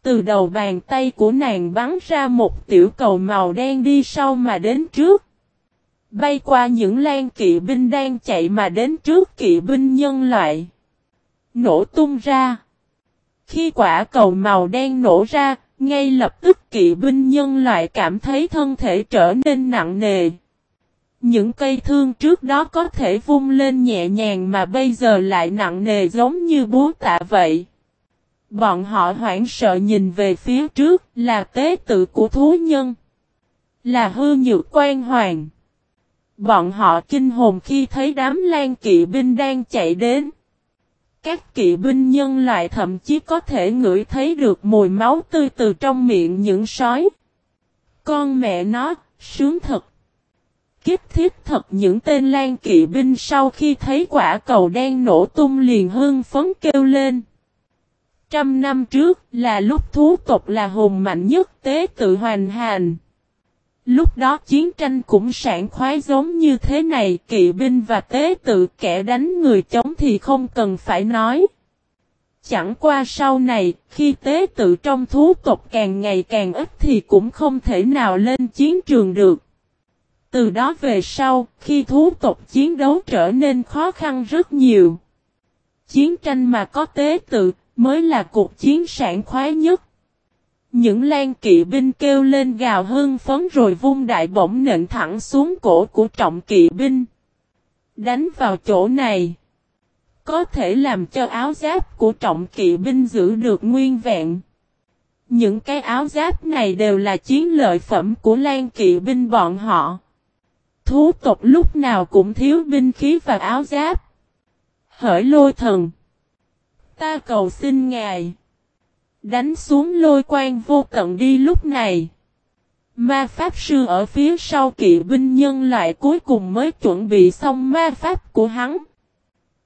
Từ đầu bàn tay của nàng bắn ra một tiểu cầu màu đen đi sau mà đến trước. Bay qua những lan kỵ binh đang chạy mà đến trước kỵ binh nhân loại. Nổ tung ra. Khi quả cầu màu đen nổ ra, ngay lập tức kỵ binh nhân loại cảm thấy thân thể trở nên nặng nề. Những cây thương trước đó có thể vung lên nhẹ nhàng mà bây giờ lại nặng nề giống như búa tạ vậy. Bọn họ hoảng sợ nhìn về phía trước là tế tự của thú nhân. Là hư nhược quan hoàng. Bọn họ kinh hồn khi thấy đám lan kỵ binh đang chạy đến. Các kỵ binh nhân loại thậm chí có thể ngửi thấy được mùi máu tươi từ trong miệng những sói. Con mẹ nó, sướng thật. Kiếp thiết thật những tên lan kỵ binh sau khi thấy quả cầu đen nổ tung liền hưng phấn kêu lên. Trăm năm trước là lúc thú tộc là hùng mạnh nhất tế tự hoàn hành. Lúc đó chiến tranh cũng sản khoái giống như thế này, kỵ binh và tế tự kẻ đánh người chống thì không cần phải nói. Chẳng qua sau này, khi tế tự trong thú tộc càng ngày càng ít thì cũng không thể nào lên chiến trường được. Từ đó về sau, khi thú tộc chiến đấu trở nên khó khăn rất nhiều. Chiến tranh mà có tế tự, mới là cuộc chiến sản khoái nhất. Những lan kỵ binh kêu lên gào hưng phấn rồi vung đại bổng nện thẳng xuống cổ của trọng kỵ binh. Đánh vào chỗ này. Có thể làm cho áo giáp của trọng kỵ binh giữ được nguyên vẹn. Những cái áo giáp này đều là chiến lợi phẩm của lan kỵ binh bọn họ. Thú tộc lúc nào cũng thiếu binh khí và áo giáp. Hỡi lôi thần. Ta cầu xin ngài. Đánh xuống lôi quan vô tận đi lúc này. Ma Pháp Sư ở phía sau kỵ binh nhân loại cuối cùng mới chuẩn bị xong ma Pháp của hắn.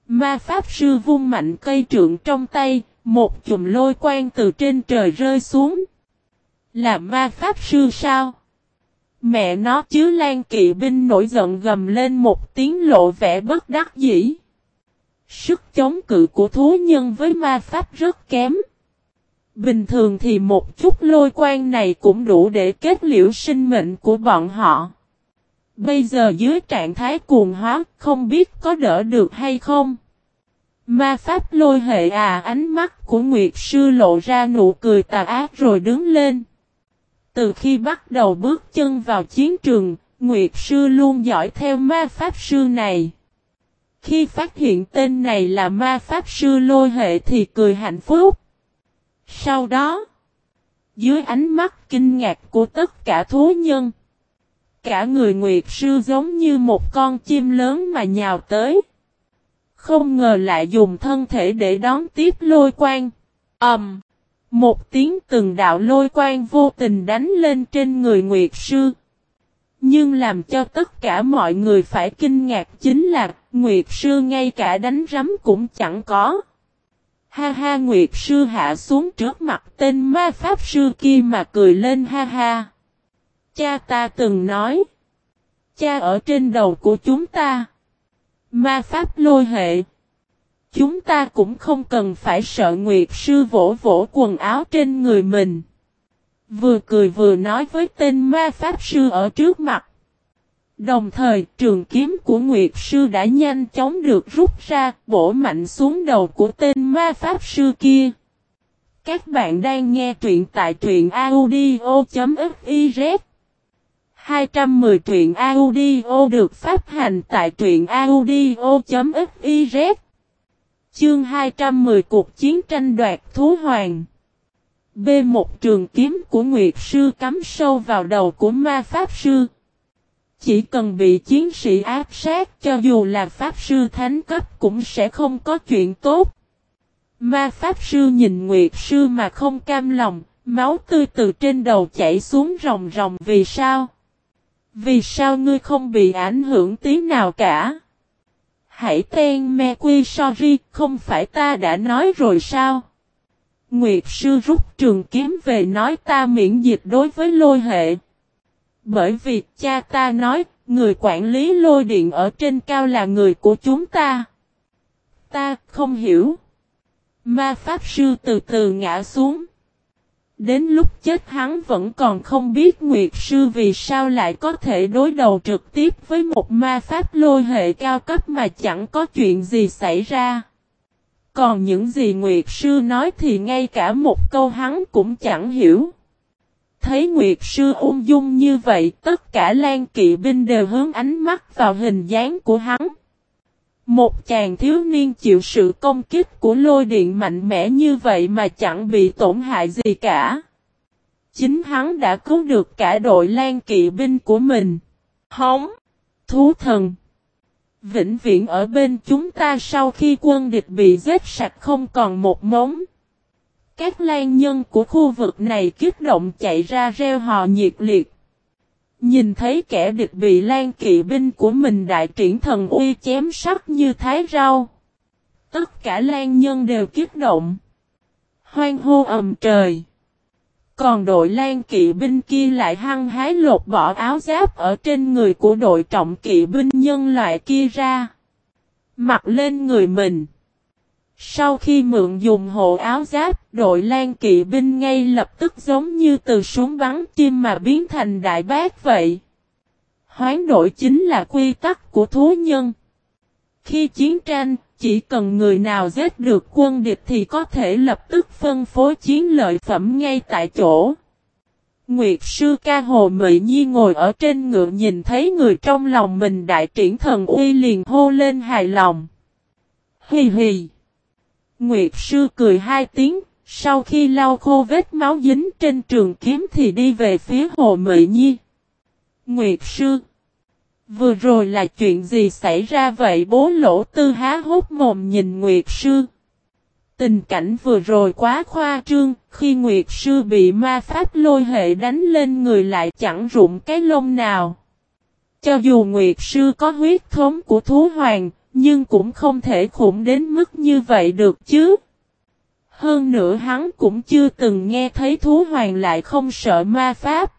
Ma Pháp Sư vung mạnh cây trượng trong tay, một chùm lôi quan từ trên trời rơi xuống. Là ma Pháp Sư sao? Mẹ nó chứ Lan kỵ binh nổi giận gầm lên một tiếng lộ vẻ bất đắc dĩ. Sức chống cự của thú nhân với ma Pháp rất kém. Bình thường thì một chút lôi quan này cũng đủ để kết liễu sinh mệnh của bọn họ. Bây giờ dưới trạng thái cuồng hóa không biết có đỡ được hay không. Ma pháp lôi hệ à ánh mắt của Nguyệt Sư lộ ra nụ cười tà ác rồi đứng lên. Từ khi bắt đầu bước chân vào chiến trường, Nguyệt Sư luôn dõi theo ma pháp sư này. Khi phát hiện tên này là ma pháp sư lôi hệ thì cười hạnh phúc. Sau đó, dưới ánh mắt kinh ngạc của tất cả thú nhân, cả người Nguyệt Sư giống như một con chim lớn mà nhào tới. Không ngờ lại dùng thân thể để đón tiếp lôi quang. ầm, um, Một tiếng từng đạo lôi quang vô tình đánh lên trên người Nguyệt Sư. Nhưng làm cho tất cả mọi người phải kinh ngạc chính là Nguyệt Sư ngay cả đánh rắm cũng chẳng có. Ha ha, Nguyệt Sư hạ xuống trước mặt tên ma pháp sư kia mà cười lên ha ha. Cha ta từng nói. Cha ở trên đầu của chúng ta. Ma pháp lôi hệ. Chúng ta cũng không cần phải sợ Nguyệt Sư vỗ vỗ quần áo trên người mình. Vừa cười vừa nói với tên ma pháp sư ở trước mặt. Đồng thời, trường kiếm của Nguyệt Sư đã nhanh chóng được rút ra, bổ mạnh xuống đầu của tên ma pháp sư kia. Các bạn đang nghe truyện tại truyện audio.fiz 210 truyện audio được phát hành tại truyện audio.fiz Chương 210 cuộc chiến tranh đoạt thú hoàng. B1 trường kiếm của Nguyệt Sư cắm sâu vào đầu của ma Pháp Sư. Chỉ cần bị chiến sĩ áp sát cho dù là Pháp Sư Thánh cấp cũng sẽ không có chuyện tốt Ma Pháp Sư nhìn Nguyệt Sư mà không cam lòng Máu tươi từ trên đầu chảy xuống ròng ròng vì sao? Vì sao ngươi không bị ảnh hưởng tí nào cả? Hãy tên me quy sorry, không phải ta đã nói rồi sao? Nguyệt sư rút trường kiếm về nói ta miễn dịch đối với lôi hệ. Bởi vì cha ta nói, người quản lý lôi điện ở trên cao là người của chúng ta. Ta không hiểu. Ma Pháp Sư từ từ ngã xuống. Đến lúc chết hắn vẫn còn không biết Nguyệt Sư vì sao lại có thể đối đầu trực tiếp với một ma pháp lôi hệ cao cấp mà chẳng có chuyện gì xảy ra. Còn những gì Nguyệt Sư nói thì ngay cả một câu hắn cũng chẳng hiểu. Thấy Nguyệt Sư ung dung như vậy, tất cả lan kỵ binh đều hướng ánh mắt vào hình dáng của hắn. Một chàng thiếu niên chịu sự công kích của lôi điện mạnh mẽ như vậy mà chẳng bị tổn hại gì cả. Chính hắn đã cứu được cả đội lan kỵ binh của mình. Hóng! Thú thần! Vĩnh viễn ở bên chúng ta sau khi quân địch bị giết sạch không còn một mống. Các lan nhân của khu vực này kích động chạy ra reo hò nhiệt liệt. Nhìn thấy kẻ địch bị lan kỵ binh của mình đại triển thần uy chém sắc như thái rau. Tất cả lan nhân đều kích động. Hoang hô ầm trời. Còn đội lan kỵ binh kia lại hăng hái lột bỏ áo giáp ở trên người của đội trọng kỵ binh nhân loại kia ra. Mặc lên người mình. Sau khi mượn dùng hộ áo giáp, đội lan kỵ binh ngay lập tức giống như từ súng bắn chim mà biến thành đại bác vậy. Hoán đổi chính là quy tắc của thú nhân. Khi chiến tranh, chỉ cần người nào giết được quân địch thì có thể lập tức phân phối chiến lợi phẩm ngay tại chỗ. Nguyệt sư ca hồ mị nhi ngồi ở trên ngựa nhìn thấy người trong lòng mình đại triển thần uy liền hô lên hài lòng. Hì hì. Nguyệt sư cười hai tiếng, sau khi lau khô vết máu dính trên trường kiếm thì đi về phía hồ mị nhi. Nguyệt sư. Vừa rồi là chuyện gì xảy ra vậy bố lỗ tư há hốt mồm nhìn Nguyệt sư. Tình cảnh vừa rồi quá khoa trương, khi Nguyệt sư bị ma pháp lôi hệ đánh lên người lại chẳng rụng cái lông nào. Cho dù Nguyệt sư có huyết thống của thú hoàng, nhưng cũng không thể khủng đến mức như vậy được chứ. Hơn nữa hắn cũng chưa từng nghe thấy thú hoàng lại không sợ ma pháp.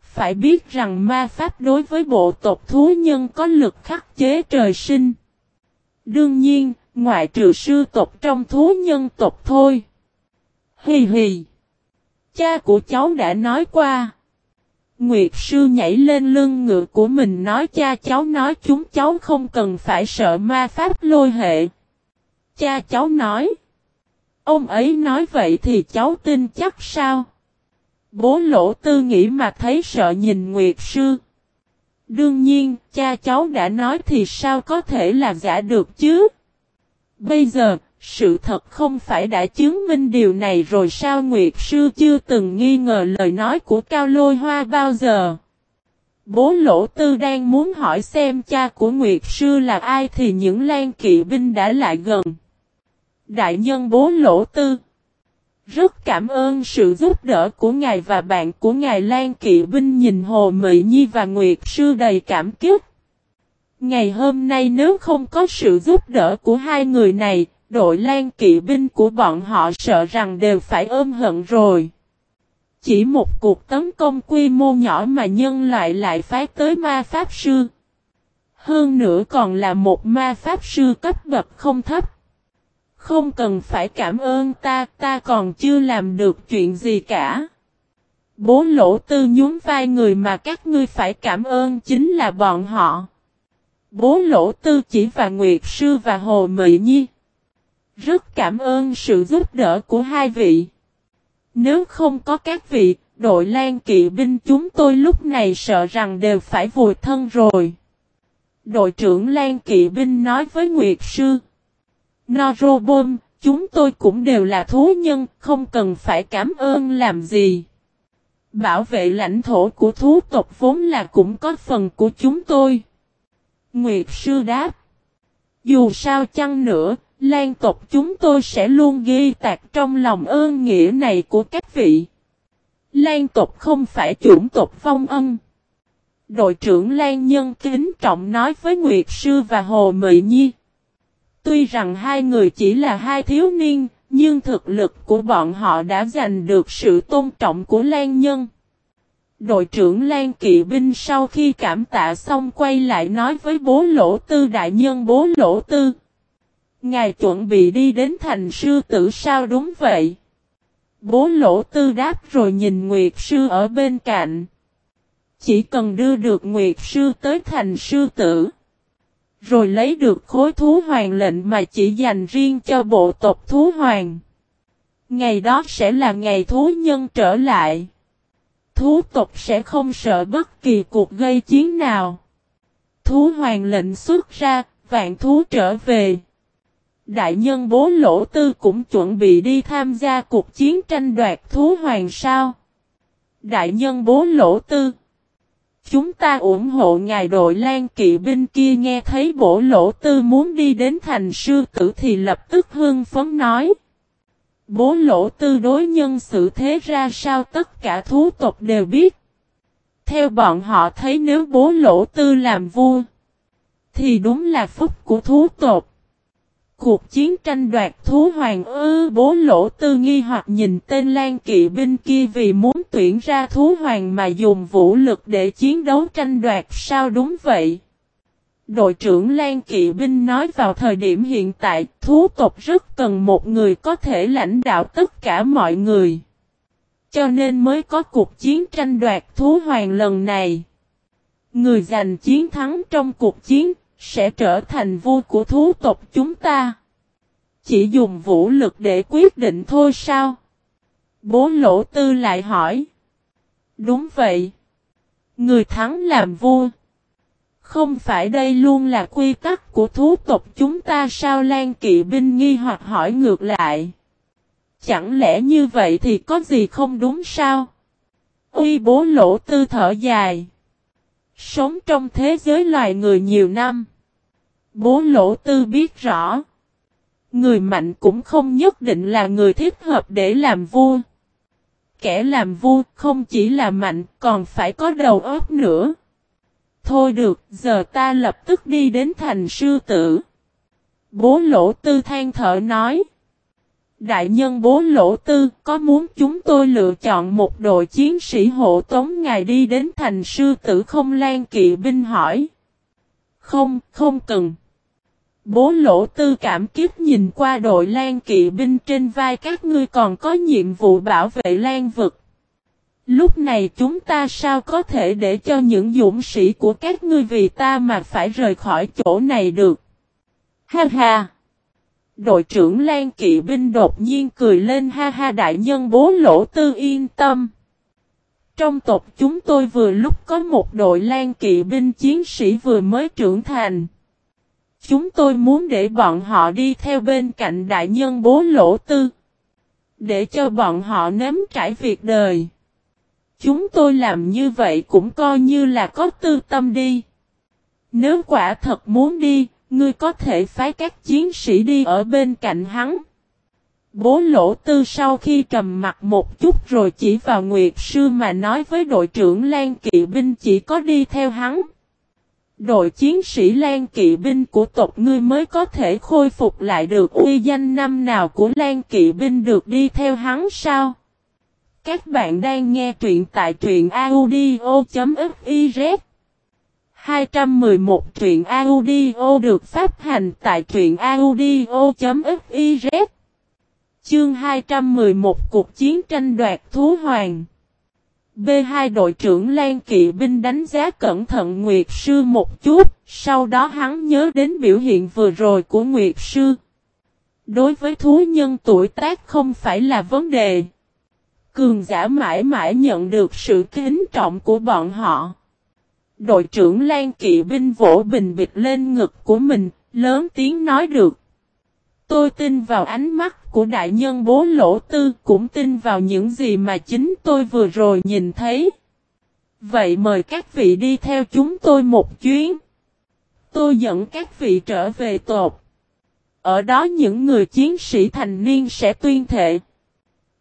Phải biết rằng ma pháp đối với bộ tộc thú nhân có lực khắc chế trời sinh. Đương nhiên, ngoại trừ sư tộc trong thú nhân tộc thôi. Hì hì. Cha của cháu đã nói qua. Nguyệt sư nhảy lên lưng ngựa của mình nói cha cháu nói chúng cháu không cần phải sợ ma pháp lôi hệ. Cha cháu nói. Ông ấy nói vậy thì cháu tin chắc sao? Bố lỗ tư nghĩ mà thấy sợ nhìn Nguyệt sư. Đương nhiên, cha cháu đã nói thì sao có thể là giả được chứ? Bây giờ, Sự thật không phải đã chứng minh điều này rồi sao Nguyệt Sư chưa từng nghi ngờ lời nói của Cao Lôi Hoa bao giờ. Bố Lỗ Tư đang muốn hỏi xem cha của Nguyệt Sư là ai thì những lan kỵ binh đã lại gần. Đại nhân bố Lỗ Tư Rất cảm ơn sự giúp đỡ của ngài và bạn của ngài Lan Kỵ Binh nhìn Hồ Mị Nhi và Nguyệt Sư đầy cảm kích. Ngày hôm nay nếu không có sự giúp đỡ của hai người này, đội Lan Kỵ Binh của bọn họ sợ rằng đều phải ôm hận rồi. Chỉ một cuộc tấn công quy mô nhỏ mà nhân loại lại phái tới ma pháp sư. Hơn nữa còn là một ma pháp sư cấp bậc không thấp. Không cần phải cảm ơn ta, ta còn chưa làm được chuyện gì cả. Bố lỗ tư nhún vai người mà các ngươi phải cảm ơn chính là bọn họ. Bố lỗ tư chỉ và Nguyệt Sư và Hồ Mị Nhi. Rất cảm ơn sự giúp đỡ của hai vị. Nếu không có các vị, đội lan kỵ binh chúng tôi lúc này sợ rằng đều phải vùi thân rồi. Đội trưởng lan kỵ binh nói với Nguyệt Sư. Norobom, chúng tôi cũng đều là thú nhân, không cần phải cảm ơn làm gì. Bảo vệ lãnh thổ của thú tộc vốn là cũng có phần của chúng tôi. Nguyệt Sư đáp. Dù sao chăng nữa, Lan tộc chúng tôi sẽ luôn ghi tạc trong lòng ơn nghĩa này của các vị. Lan tộc không phải chủng tộc phong ân. Đội trưởng Lan Nhân kính trọng nói với Nguyệt Sư và Hồ Mị Nhi. Tuy rằng hai người chỉ là hai thiếu niên, nhưng thực lực của bọn họ đã giành được sự tôn trọng của Lan Nhân. Đội trưởng Lan Kỵ binh sau khi cảm tạ xong quay lại nói với bố lỗ tư đại nhân bố lỗ tư. Ngài chuẩn bị đi đến thành sư tử sao đúng vậy? Bố lỗ tư đáp rồi nhìn Nguyệt sư ở bên cạnh. Chỉ cần đưa được Nguyệt sư tới thành sư tử. Rồi lấy được khối thú hoàng lệnh mà chỉ dành riêng cho bộ tộc thú hoàng. Ngày đó sẽ là ngày thú nhân trở lại. Thú tộc sẽ không sợ bất kỳ cuộc gây chiến nào. Thú hoàng lệnh xuất ra, vạn thú trở về. Đại nhân bố lỗ tư cũng chuẩn bị đi tham gia cuộc chiến tranh đoạt thú hoàng sao. Đại nhân bố lỗ tư. Chúng ta ủng hộ ngài đội lan kỵ binh kia nghe thấy bổ lỗ tư muốn đi đến thành sư tử thì lập tức hưng phấn nói. Bố lỗ tư đối nhân xử thế ra sao tất cả thú tộc đều biết. Theo bọn họ thấy nếu bố lỗ tư làm vua, thì đúng là phúc của thú tộc. Cuộc chiến tranh đoạt thú hoàng ư bố lỗ tư nghi hoặc nhìn tên lan kỵ binh kia vì muốn tuyển ra thú hoàng mà dùng vũ lực để chiến đấu tranh đoạt, sao đúng vậy. Đội trưởng Lan Kỵ binh nói vào thời điểm hiện tại, thú tộc rất cần một người có thể lãnh đạo tất cả mọi người. Cho nên mới có cuộc chiến tranh đoạt thú hoàng lần này. Người giành chiến thắng trong cuộc chiến sẽ trở thành vua của thú tộc chúng ta. Chỉ dùng vũ lực để quyết định thôi sao? Bố lỗ tư lại hỏi. Đúng vậy. Người thắng làm vua. Không phải đây luôn là quy tắc của thú tộc chúng ta sao Lan Kỵ binh nghi hoặc hỏi ngược lại. Chẳng lẽ như vậy thì có gì không đúng sao? Uy bố lỗ tư thở dài. Sống trong thế giới loài người nhiều năm. Bố lỗ tư biết rõ. Người mạnh cũng không nhất định là người thích hợp để làm vua. Kẻ làm vua không chỉ là mạnh còn phải có đầu óc nữa. Thôi được, giờ ta lập tức đi đến thành sư tử. Bố lỗ tư than thở nói. Đại nhân bố lỗ tư có muốn chúng tôi lựa chọn một đội chiến sĩ hộ tống ngài đi đến thành sư tử không lan kỵ binh hỏi. Không, không cần. Bố lỗ tư cảm kiếp nhìn qua đội lan kỵ binh trên vai các ngươi còn có nhiệm vụ bảo vệ lan vực. Lúc này chúng ta sao có thể để cho những dũng sĩ của các ngươi vì ta mà phải rời khỏi chỗ này được? Ha ha! Đội trưởng Lan Kỵ binh đột nhiên cười lên ha ha đại nhân bố lỗ tư yên tâm. Trong tộc chúng tôi vừa lúc có một đội Lan Kỵ binh chiến sĩ vừa mới trưởng thành. Chúng tôi muốn để bọn họ đi theo bên cạnh đại nhân bố lỗ tư. Để cho bọn họ nếm trải việc đời. Chúng tôi làm như vậy cũng coi như là có tư tâm đi. Nếu quả thật muốn đi, ngươi có thể phái các chiến sĩ đi ở bên cạnh hắn. Bố lỗ tư sau khi trầm mặt một chút rồi chỉ vào Nguyệt Sư mà nói với đội trưởng Lan Kỵ binh chỉ có đi theo hắn. Đội chiến sĩ Lan Kỵ binh của tộc ngươi mới có thể khôi phục lại được uy danh năm nào của Lan Kỵ binh được đi theo hắn sao? Các bạn đang nghe truyện tại truyện audio.fif 211 truyện audio được phát hành tại truyện audio.fiz Chương 211 Cuộc chiến tranh đoạt thú hoàng B2 đội trưởng Lan Kỵ binh đánh giá cẩn thận Nguyệt Sư một chút, sau đó hắn nhớ đến biểu hiện vừa rồi của Nguyệt Sư. Đối với thú nhân tuổi tác không phải là vấn đề. Cường giả mãi mãi nhận được sự kính trọng của bọn họ. Đội trưởng Lan Kỵ binh vỗ bình bịch lên ngực của mình, lớn tiếng nói được. Tôi tin vào ánh mắt của đại nhân bố lỗ tư, cũng tin vào những gì mà chính tôi vừa rồi nhìn thấy. Vậy mời các vị đi theo chúng tôi một chuyến. Tôi dẫn các vị trở về tột. Ở đó những người chiến sĩ thành niên sẽ tuyên thệ.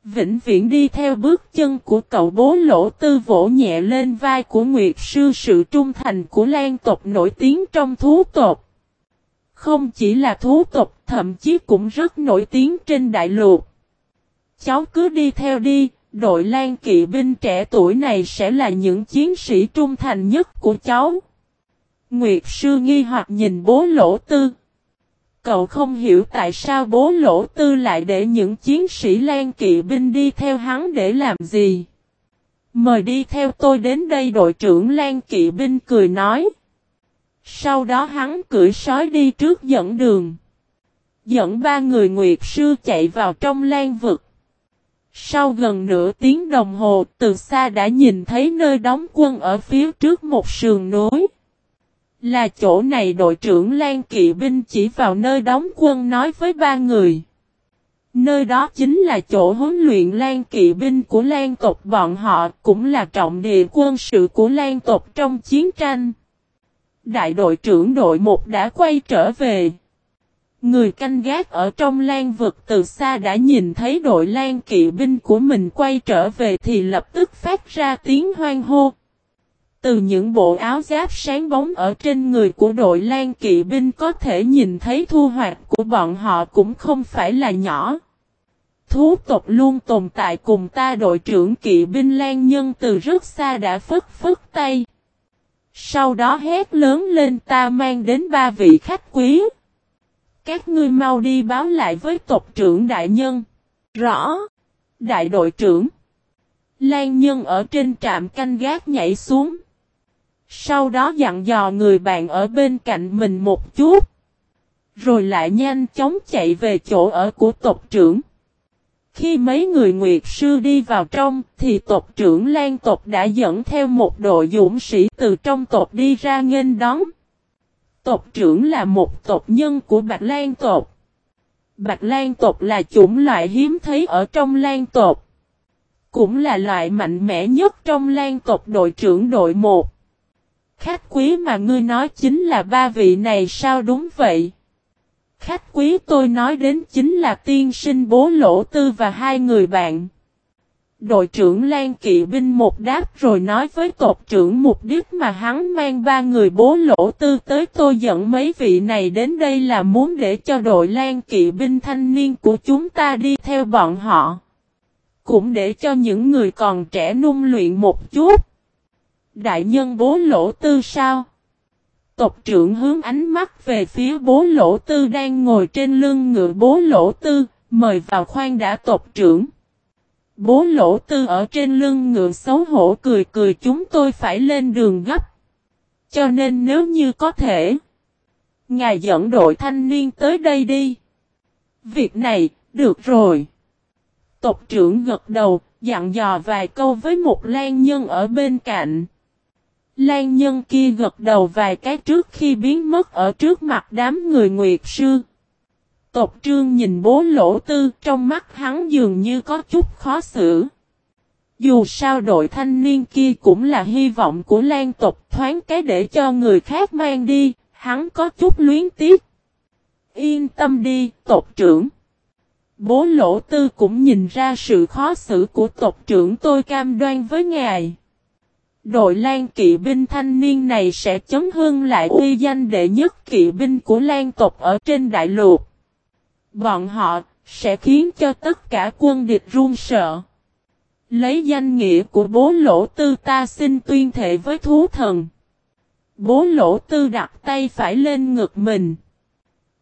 Vĩnh viễn đi theo bước chân của cậu bố lỗ tư vỗ nhẹ lên vai của Nguyệt sư sự trung thành của lan tộc nổi tiếng trong thú tộc. Không chỉ là thú tộc, thậm chí cũng rất nổi tiếng trên đại lục. Cháu cứ đi theo đi, đội lan kỵ binh trẻ tuổi này sẽ là những chiến sĩ trung thành nhất của cháu. Nguyệt sư nghi hoặc nhìn bố lỗ tư. Cậu không hiểu tại sao bố lỗ tư lại để những chiến sĩ lan kỵ binh đi theo hắn để làm gì. Mời đi theo tôi đến đây, đội trưởng lan kỵ binh cười nói. Sau đó hắn cưỡi sói đi trước dẫn đường. Dẫn ba người Nguyệt Sư chạy vào trong lan vực. Sau gần nửa tiếng đồng hồ, từ xa đã nhìn thấy nơi đóng quân ở phía trước một sườn núi. Là chỗ này đội trưởng Lan Kỵ binh chỉ vào nơi đóng quân nói với ba người. Nơi đó chính là chỗ huấn luyện Lan Kỵ binh của Lan tộc, bọn họ cũng là trọng địa quân sự của Lan tộc trong chiến tranh. Đại đội trưởng đội 1 đã quay trở về. Người canh gác ở trong lan vực từ xa đã nhìn thấy đội lan kỵ binh của mình quay trở về thì lập tức phát ra tiếng hoang hô. Từ những bộ áo giáp sáng bóng ở trên người của đội lan kỵ binh có thể nhìn thấy thu hoạch của bọn họ cũng không phải là nhỏ. Thú tộc luôn tồn tại cùng ta đội trưởng kỵ binh lan nhân từ rất xa đã phất phất tay. Sau đó hét lớn lên ta mang đến ba vị khách quý. Các ngươi mau đi báo lại với tộc trưởng đại nhân. Rõ. Đại đội trưởng. Lan nhân ở trên trạm canh gác nhảy xuống. Sau đó dặn dò người bạn ở bên cạnh mình một chút. Rồi lại nhanh chóng chạy về chỗ ở của tộc trưởng. Khi mấy người Nguyệt Sư đi vào trong, thì tộc trưởng Lan tộc đã dẫn theo một đội dũng sĩ từ trong tộc đi ra nghênh đón. Tộc trưởng là một tộc nhân của Bạch Lan tộc. Bạch Lan tộc là chủng loại hiếm thấy ở trong Lan tộc. Cũng là loại mạnh mẽ nhất trong Lan tộc đội trưởng đội 1. Khách quý mà ngươi nói chính là ba vị này sao đúng vậy? Khách quý tôi nói đến chính là tiên sinh bố lỗ tư và hai người bạn. Đội trưởng Lan Kỵ binh một đáp rồi nói với tộc trưởng mục đích mà hắn mang ba người bố lỗ tư tới tôi dẫn mấy vị này đến đây là muốn để cho đội Lan Kỵ binh thanh niên của chúng ta đi theo bọn họ. Cũng để cho những người còn trẻ nung luyện một chút. Đại nhân bố lỗ tư sao? Tộc trưởng hướng ánh mắt về phía bố lỗ tư đang ngồi trên lưng ngựa bố lỗ tư, mời vào khoang đã tộc trưởng. Bố lỗ tư ở trên lưng ngựa xấu hổ cười cười chúng tôi phải lên đường gấp. Cho nên nếu như có thể, ngài dẫn đội thanh niên tới đây đi. Việc này, được rồi. Tộc trưởng gật đầu, dặn dò vài câu với một lan nhân ở bên cạnh. Lan nhân kia gật đầu vài cái trước khi biến mất ở trước mặt đám người Nguyệt Sư. Tộc trương nhìn bố lỗ tư trong mắt hắn dường như có chút khó xử. Dù sao đội thanh niên kia cũng là hy vọng của Lan tộc thoáng cái để cho người khác mang đi, hắn có chút luyến tiếc. Yên tâm đi, tộc trưởng. Bố lỗ tư cũng nhìn ra sự khó xử của tộc trưởng tôi cam đoan với ngài. Đội Lan kỵ binh thanh niên này sẽ chấn hương lại uy danh đệ nhất kỵ binh của Lan tộc ở trên đại lục. Bọn họ sẽ khiến cho tất cả quân địch run sợ. Lấy danh nghĩa của bố lỗ tư ta xin tuyên thệ với thú thần. Bố lỗ tư đặt tay phải lên ngực mình.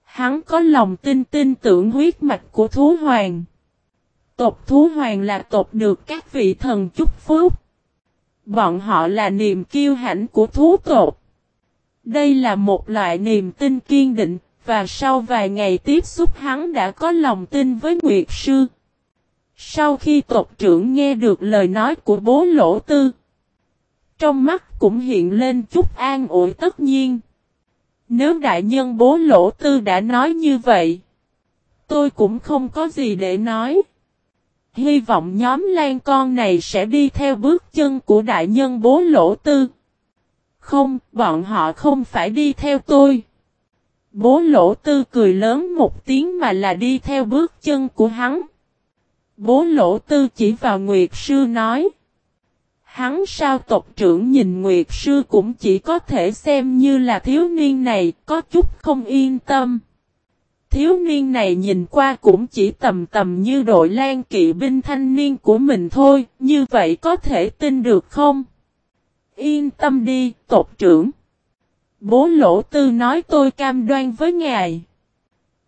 Hắn có lòng tin tin tưởng huyết mạch của thú hoàng. Tộc thú hoàng là tộc được các vị thần chúc phúc. Bọn họ là niềm kiêu hãnh của thú tộc. Đây là một loại niềm tin kiên định, và sau vài ngày tiếp xúc hắn đã có lòng tin với Nguyệt Sư. Sau khi tộc trưởng nghe được lời nói của bố lỗ tư, trong mắt cũng hiện lên chút an ủi tất nhiên. Nếu đại nhân bố lỗ tư đã nói như vậy, tôi cũng không có gì để nói. Hy vọng nhóm lan con này sẽ đi theo bước chân của đại nhân bố lỗ tư. Không, bọn họ không phải đi theo tôi. Bố lỗ tư cười lớn một tiếng mà là đi theo bước chân của hắn. Bố lỗ tư chỉ vào Nguyệt Sư nói. Hắn sao tộc trưởng nhìn Nguyệt Sư cũng chỉ có thể xem như là thiếu niên này có chút không yên tâm. Thiếu niên này nhìn qua cũng chỉ tầm tầm như đội lan kỵ binh thanh niên của mình thôi, như vậy có thể tin được không? Yên tâm đi, tộc trưởng. Bố lỗ tư nói tôi cam đoan với ngài.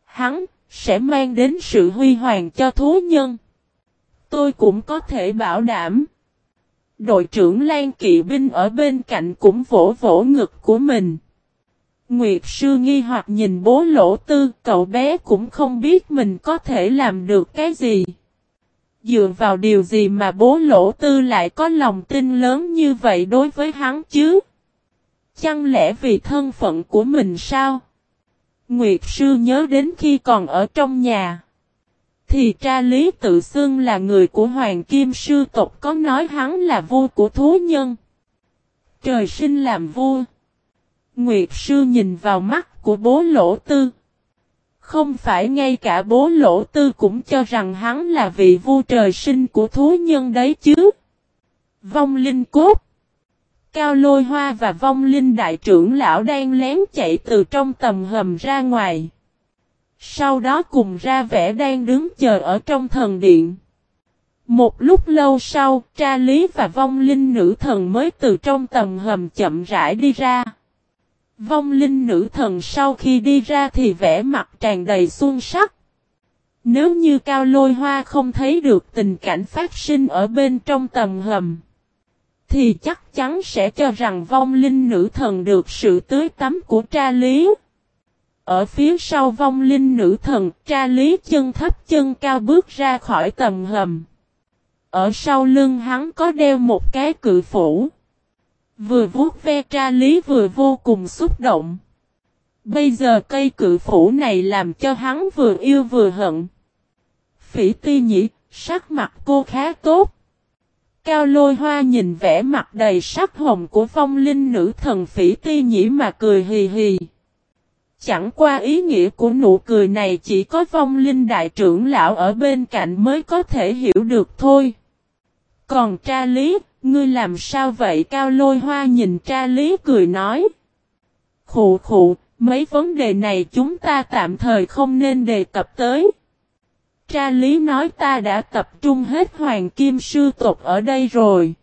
Hắn, sẽ mang đến sự huy hoàng cho thú nhân. Tôi cũng có thể bảo đảm. Đội trưởng Lan Kỵ binh ở bên cạnh cũng vỗ vỗ ngực của mình. Nguyệt sư nghi hoặc nhìn bố lỗ tư, cậu bé cũng không biết mình có thể làm được cái gì. Dựa vào điều gì mà bố lỗ tư lại có lòng tin lớn như vậy đối với hắn chứ? Chẳng lẽ vì thân phận của mình sao? Nguyệt sư nhớ đến khi còn ở trong nhà. Thì tra lý tự xưng là người của Hoàng Kim sư tộc có nói hắn là vua của thú nhân. Trời sinh làm vua. Nguyệt sư nhìn vào mắt của bố lỗ tư. Không phải ngay cả bố lỗ tư cũng cho rằng hắn là vị vua trời sinh của thú nhân đấy chứ. Vong linh cốt. Cao lôi hoa và vong linh đại trưởng lão đang lén chạy từ trong tầm hầm ra ngoài. Sau đó cùng ra vẻ đang đứng chờ ở trong thần điện. Một lúc lâu sau, tra lý và vong linh nữ thần mới từ trong tầm hầm chậm rãi đi ra. Vong linh nữ thần sau khi đi ra thì vẻ mặt tràn đầy xuân sắc. Nếu như cao lôi hoa không thấy được tình cảnh phát sinh ở bên trong tầng hầm, thì chắc chắn sẽ cho rằng vong linh nữ thần được sự tưới tắm của tra lý. Ở phía sau vong linh nữ thần, tra lý chân thấp chân cao bước ra khỏi tầng hầm. Ở sau lưng hắn có đeo một cái cự phủ. Vừa vuốt ve tra lý vừa vô cùng xúc động. Bây giờ cây cự phủ này làm cho hắn vừa yêu vừa hận. Phỉ ti nhĩ, sắc mặt cô khá tốt. Cao lôi hoa nhìn vẻ mặt đầy sắc hồng của phong linh nữ thần phỉ ti nhĩ mà cười hì hì. Chẳng qua ý nghĩa của nụ cười này chỉ có vong linh đại trưởng lão ở bên cạnh mới có thể hiểu được thôi. Còn tra lý, ngươi làm sao vậy cao lôi hoa nhìn tra lý cười nói. Khụ khụ, mấy vấn đề này chúng ta tạm thời không nên đề cập tới. Tra lý nói ta đã tập trung hết hoàng kim sư tộc ở đây rồi.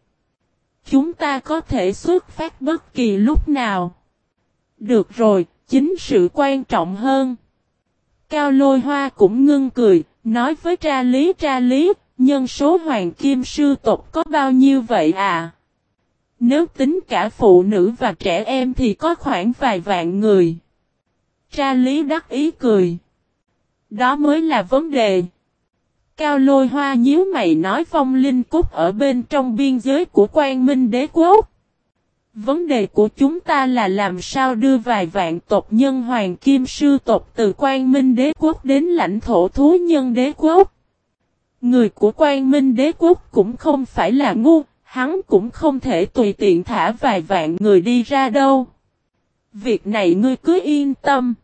Chúng ta có thể xuất phát bất kỳ lúc nào. Được rồi, chính sự quan trọng hơn. Cao lôi hoa cũng ngưng cười, nói với tra lý tra lý, nhân số hoàng kim sư tộc có bao nhiêu vậy à? Nếu tính cả phụ nữ và trẻ em thì có khoảng vài vạn người. Tra lý đắc ý cười. Đó mới là vấn đề. Cao lôi hoa nhíu mày nói phong linh cúc ở bên trong biên giới của quan minh đế quốc. Vấn đề của chúng ta là làm sao đưa vài vạn tộc nhân hoàng kim sư tộc từ quan minh đế quốc đến lãnh thổ thú nhân đế quốc. Người của quan minh đế quốc cũng không phải là ngu, hắn cũng không thể tùy tiện thả vài vạn người đi ra đâu. Việc này ngươi cứ yên tâm.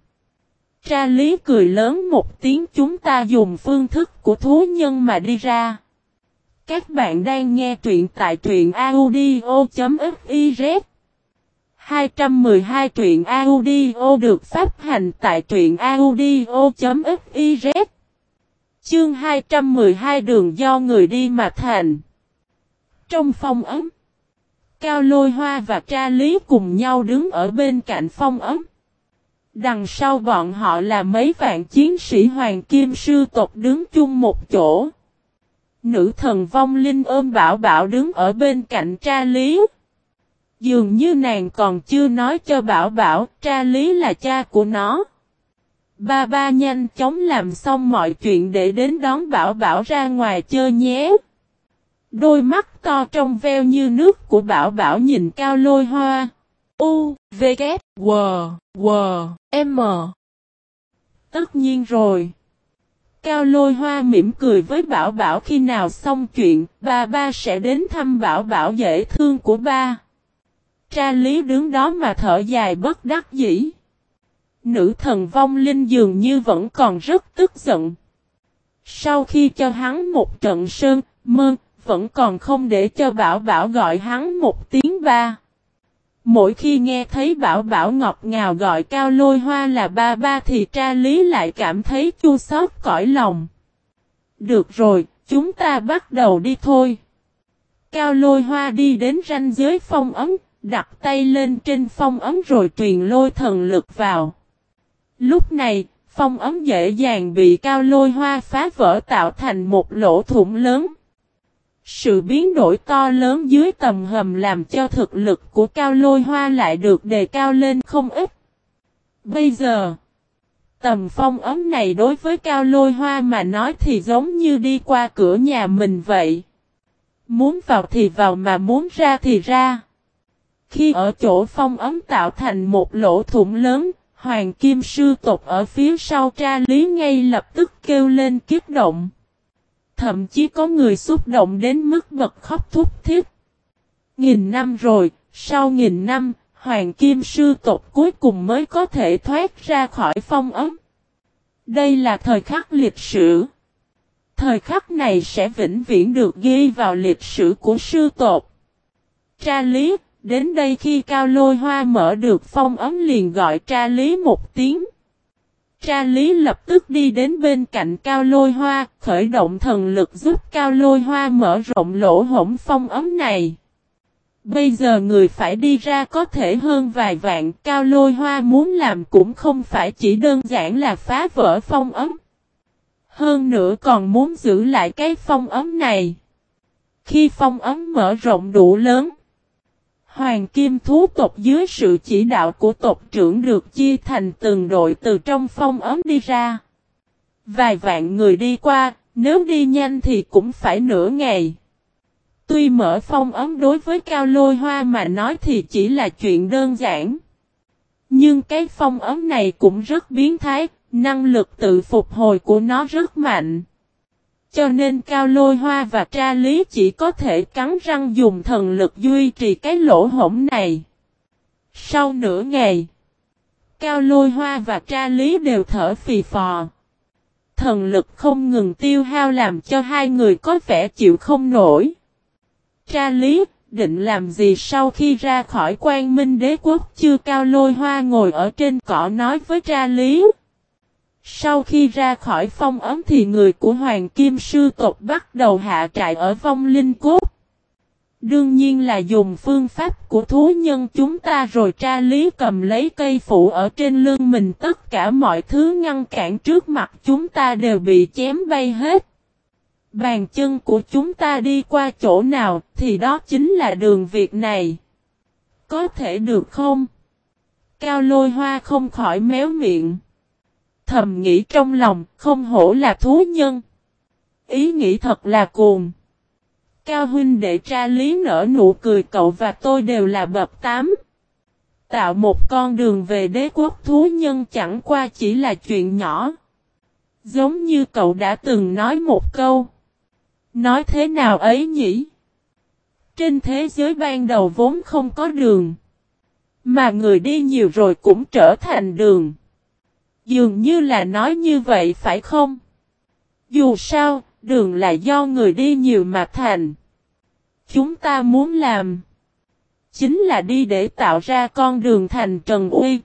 Tra lý cười lớn một tiếng chúng ta dùng phương thức của thú nhân mà đi ra. Các bạn đang nghe truyện tại truyện audio.fiz 212 truyện audio được phát hành tại truyện audio.fiz Chương 212 đường do người đi mà thành Trong phòng ấm, Cao lôi hoa và tra lý cùng nhau đứng ở bên cạnh phong ấm Đằng sau bọn họ là mấy vạn chiến sĩ hoàng kim sư tộc đứng chung một chỗ Nữ thần vong linh ôm bảo bảo đứng ở bên cạnh tra lý. Dường như nàng còn chưa nói cho bảo bảo, tra lý là cha của nó. Ba ba nhanh chóng làm xong mọi chuyện để đến đón bảo bảo ra ngoài chơi nhé. Đôi mắt to trong veo như nước của bảo bảo nhìn cao lôi hoa. U, V, K, W, W, M. Tất nhiên rồi. Cao lôi hoa mỉm cười với Bảo Bảo khi nào xong chuyện, ba ba sẽ đến thăm Bảo Bảo dễ thương của ba. Tra lý đứng đó mà thở dài bất đắc dĩ. Nữ thần vong linh dường như vẫn còn rất tức giận. Sau khi cho hắn một trận sơn, mơ, vẫn còn không để cho Bảo Bảo gọi hắn một tiếng ba. Mỗi khi nghe thấy bảo bảo ngọt ngào gọi cao lôi hoa là ba ba thì tra lý lại cảm thấy chua xót cõi lòng. Được rồi, chúng ta bắt đầu đi thôi. Cao lôi hoa đi đến ranh giới phong ấm, đặt tay lên trên phong ấm rồi truyền lôi thần lực vào. Lúc này, phong ấm dễ dàng bị cao lôi hoa phá vỡ tạo thành một lỗ thủng lớn. Sự biến đổi to lớn dưới tầm hầm làm cho thực lực của cao lôi hoa lại được đề cao lên không ít. Bây giờ, tầm phong ấm này đối với cao lôi hoa mà nói thì giống như đi qua cửa nhà mình vậy. Muốn vào thì vào mà muốn ra thì ra. Khi ở chỗ phong ấm tạo thành một lỗ thủng lớn, Hoàng Kim Sư tộc ở phía sau tra lý ngay lập tức kêu lên kiếp động. Thậm chí có người xúc động đến mức bật khóc thúc thiết. Nghìn năm rồi, sau nghìn năm, Hoàng Kim Sư tộc cuối cùng mới có thể thoát ra khỏi phong ấm. Đây là thời khắc lịch sử. Thời khắc này sẽ vĩnh viễn được ghi vào lịch sử của sư tộc. Tra lý, đến đây khi Cao Lôi Hoa mở được phong ấm liền gọi tra lý một tiếng. Tra lý lập tức đi đến bên cạnh cao lôi hoa, khởi động thần lực giúp cao lôi hoa mở rộng lỗ hổng phong ấm này. Bây giờ người phải đi ra có thể hơn vài vạn, cao lôi hoa muốn làm cũng không phải chỉ đơn giản là phá vỡ phong ấm. Hơn nữa còn muốn giữ lại cái phong ấm này. Khi phong ấm mở rộng đủ lớn, Hoàng Kim thú tộc dưới sự chỉ đạo của tộc trưởng được chia thành từng đội từ trong phong ấm đi ra. Vài vạn người đi qua, nếu đi nhanh thì cũng phải nửa ngày. Tuy mở phong ấm đối với cao lôi hoa mà nói thì chỉ là chuyện đơn giản. Nhưng cái phong ấm này cũng rất biến thái, năng lực tự phục hồi của nó rất mạnh. Cho nên Cao Lôi Hoa và Tra Lý chỉ có thể cắn răng dùng thần lực duy trì cái lỗ hổng này. Sau nửa ngày, Cao Lôi Hoa và Tra Lý đều thở phì phò. Thần lực không ngừng tiêu hao làm cho hai người có vẻ chịu không nổi. Tra Lý định làm gì sau khi ra khỏi quan minh đế quốc chưa Cao Lôi Hoa ngồi ở trên cỏ nói với Tra Lý. Sau khi ra khỏi phong ấm thì người của Hoàng Kim Sư tộc bắt đầu hạ trại ở vong linh cốt. Đương nhiên là dùng phương pháp của thú nhân chúng ta rồi tra lý cầm lấy cây phủ ở trên lưng mình tất cả mọi thứ ngăn cản trước mặt chúng ta đều bị chém bay hết. Bàn chân của chúng ta đi qua chỗ nào thì đó chính là đường việc này. Có thể được không? Cao lôi hoa không khỏi méo miệng. Thầm nghĩ trong lòng, không hổ là thú nhân. Ý nghĩ thật là cuồng. Cao huynh đệ tra lý nở nụ cười cậu và tôi đều là bậc tám. Tạo một con đường về đế quốc thú nhân chẳng qua chỉ là chuyện nhỏ. Giống như cậu đã từng nói một câu. Nói thế nào ấy nhỉ? Trên thế giới ban đầu vốn không có đường. Mà người đi nhiều rồi cũng trở thành đường. Dường như là nói như vậy phải không? Dù sao, đường là do người đi nhiều mà thành. Chúng ta muốn làm. Chính là đi để tạo ra con đường thành Trần Uy.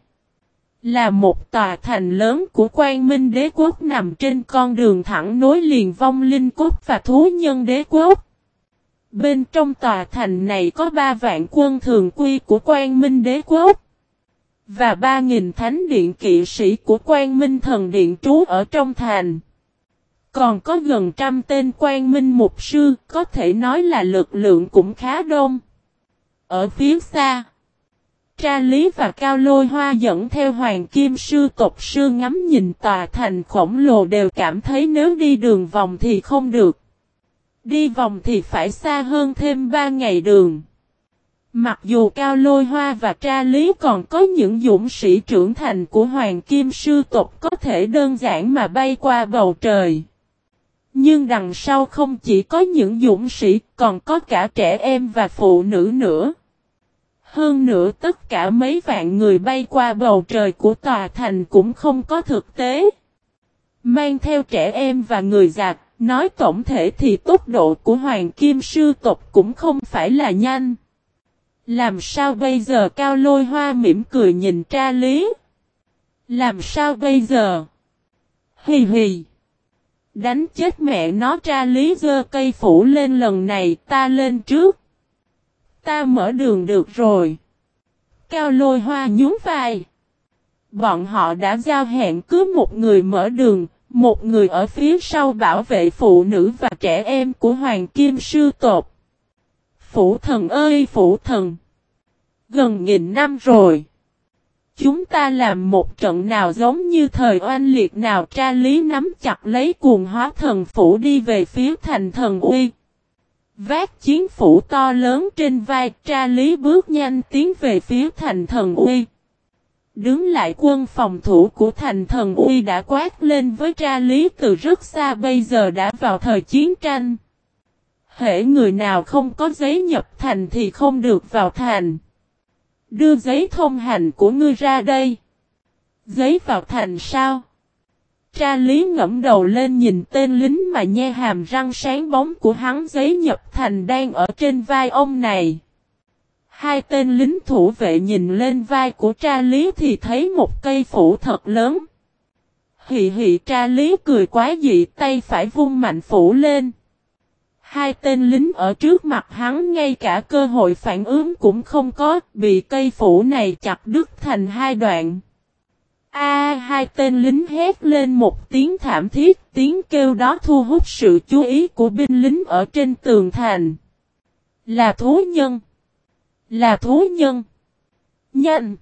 Là một tòa thành lớn của quan minh đế quốc nằm trên con đường thẳng nối liền vong linh cốt và thú nhân đế quốc. Bên trong tòa thành này có ba vạn quân thường quy của quan minh đế quốc. Và ba nghìn thánh điện kỵ sĩ của quan minh thần điện trú ở trong thành. Còn có gần trăm tên quan minh mục sư, có thể nói là lực lượng cũng khá đông. Ở phía xa, Tra Lý và Cao Lôi Hoa dẫn theo Hoàng Kim Sư tộc sư ngắm nhìn tòa thành khổng lồ đều cảm thấy nếu đi đường vòng thì không được. Đi vòng thì phải xa hơn thêm 3 ngày đường. Mặc dù Cao Lôi Hoa và Tra Lý còn có những dũng sĩ trưởng thành của Hoàng Kim Sư tộc có thể đơn giản mà bay qua bầu trời. Nhưng đằng sau không chỉ có những dũng sĩ, còn có cả trẻ em và phụ nữ nữa. Hơn nữa tất cả mấy vạn người bay qua bầu trời của tòa thành cũng không có thực tế. Mang theo trẻ em và người già, nói tổng thể thì tốc độ của Hoàng Kim Sư tộc cũng không phải là nhanh. Làm sao bây giờ cao lôi hoa mỉm cười nhìn tra lý? Làm sao bây giờ? Hì hì. Đánh chết mẹ nó tra lý dơ cây phủ lên lần này ta lên trước. Ta mở đường được rồi. Cao lôi hoa nhún vai. Bọn họ đã giao hẹn cứ một người mở đường, một người ở phía sau bảo vệ phụ nữ và trẻ em của Hoàng Kim Sư Tột. Phủ thần ơi, phủ thần! Gần nghìn năm rồi. Chúng ta làm một trận nào giống như thời oanh liệt nào tra lý nắm chặt lấy cuồng hóa thần phủ đi về phía thành thần uy. Vác chiến phủ to lớn trên vai, tra lý bước nhanh tiến về phía thành thần uy. Đứng lại quân phòng thủ của thành thần uy đã quát lên với tra lý từ rất xa, bây giờ đã vào thời chiến tranh thể người nào không có giấy nhập thành thì không được vào thành. Đưa giấy thông hành của ngươi ra đây. Giấy vào thành sao? Tra lý ngẫm đầu lên nhìn tên lính mà nhe hàm răng sáng bóng của hắn giấy nhập thành đang ở trên vai ông này. Hai tên lính thủ vệ nhìn lên vai của tra lý thì thấy một cây phủ thật lớn. Hị hị tra lý cười quá dị, tay phải vung mạnh phủ lên. Hai tên lính ở trước mặt hắn ngay cả cơ hội phản ứng cũng không có, bị cây phủ này chặt đứt thành hai đoạn. A hai tên lính hét lên một tiếng thảm thiết, tiếng kêu đó thu hút sự chú ý của binh lính ở trên tường thành. Là thú nhân. Là thú nhân. Nhanh.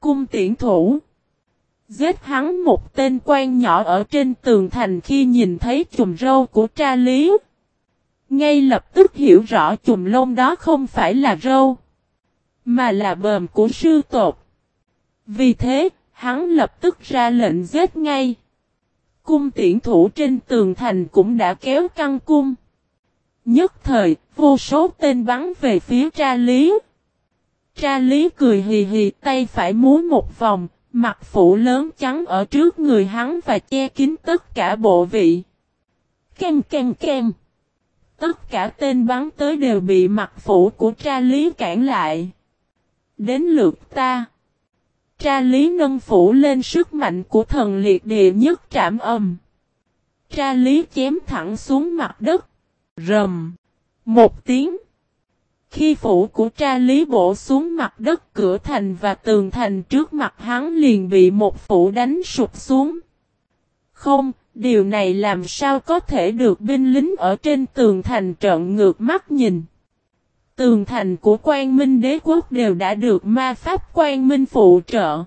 Cung tiễn thủ. Giết hắn một tên quan nhỏ ở trên tường thành khi nhìn thấy chùm râu của tra lý. Ngay lập tức hiểu rõ chùm lông đó không phải là râu. Mà là bờm của sư tột. Vì thế, hắn lập tức ra lệnh giết ngay. Cung tiễn thủ trên tường thành cũng đã kéo căng cung. Nhất thời, vô số tên bắn về phía tra lý. Tra lý cười hì hì tay phải múa một vòng, mặt phủ lớn trắng ở trước người hắn và che kín tất cả bộ vị. Kem kem kem. Tất cả tên bắn tới đều bị mặt phủ của tra lý cản lại. Đến lượt ta. Tra lý nâng phủ lên sức mạnh của thần liệt địa nhất trảm âm. Tra lý chém thẳng xuống mặt đất. Rầm. Một tiếng. Khi phủ của tra lý bổ xuống mặt đất cửa thành và tường thành trước mặt hắn liền bị một phủ đánh sụp xuống. Không, điều này làm sao có thể được binh lính ở trên tường thành trợn ngược mắt nhìn. Tường thành của quan minh đế quốc đều đã được ma pháp quan minh phụ trợ.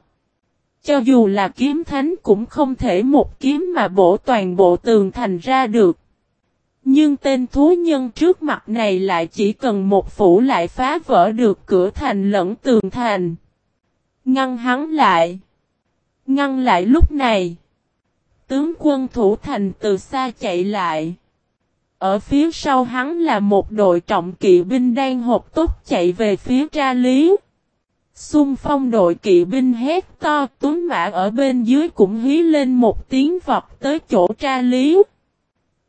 Cho dù là kiếm thánh cũng không thể một kiếm mà bổ toàn bộ tường thành ra được. Nhưng tên thú nhân trước mặt này lại chỉ cần một phủ lại phá vỡ được cửa thành lẫn tường thành. Ngăn hắn lại. Ngăn lại lúc này. Tướng quân thủ thành từ xa chạy lại. Ở phía sau hắn là một đội trọng kỵ binh đang hộp tốt chạy về phía tra lý. Xung phong đội kỵ binh hét to, tuấn mã ở bên dưới cũng hí lên một tiếng vọt tới chỗ tra lý.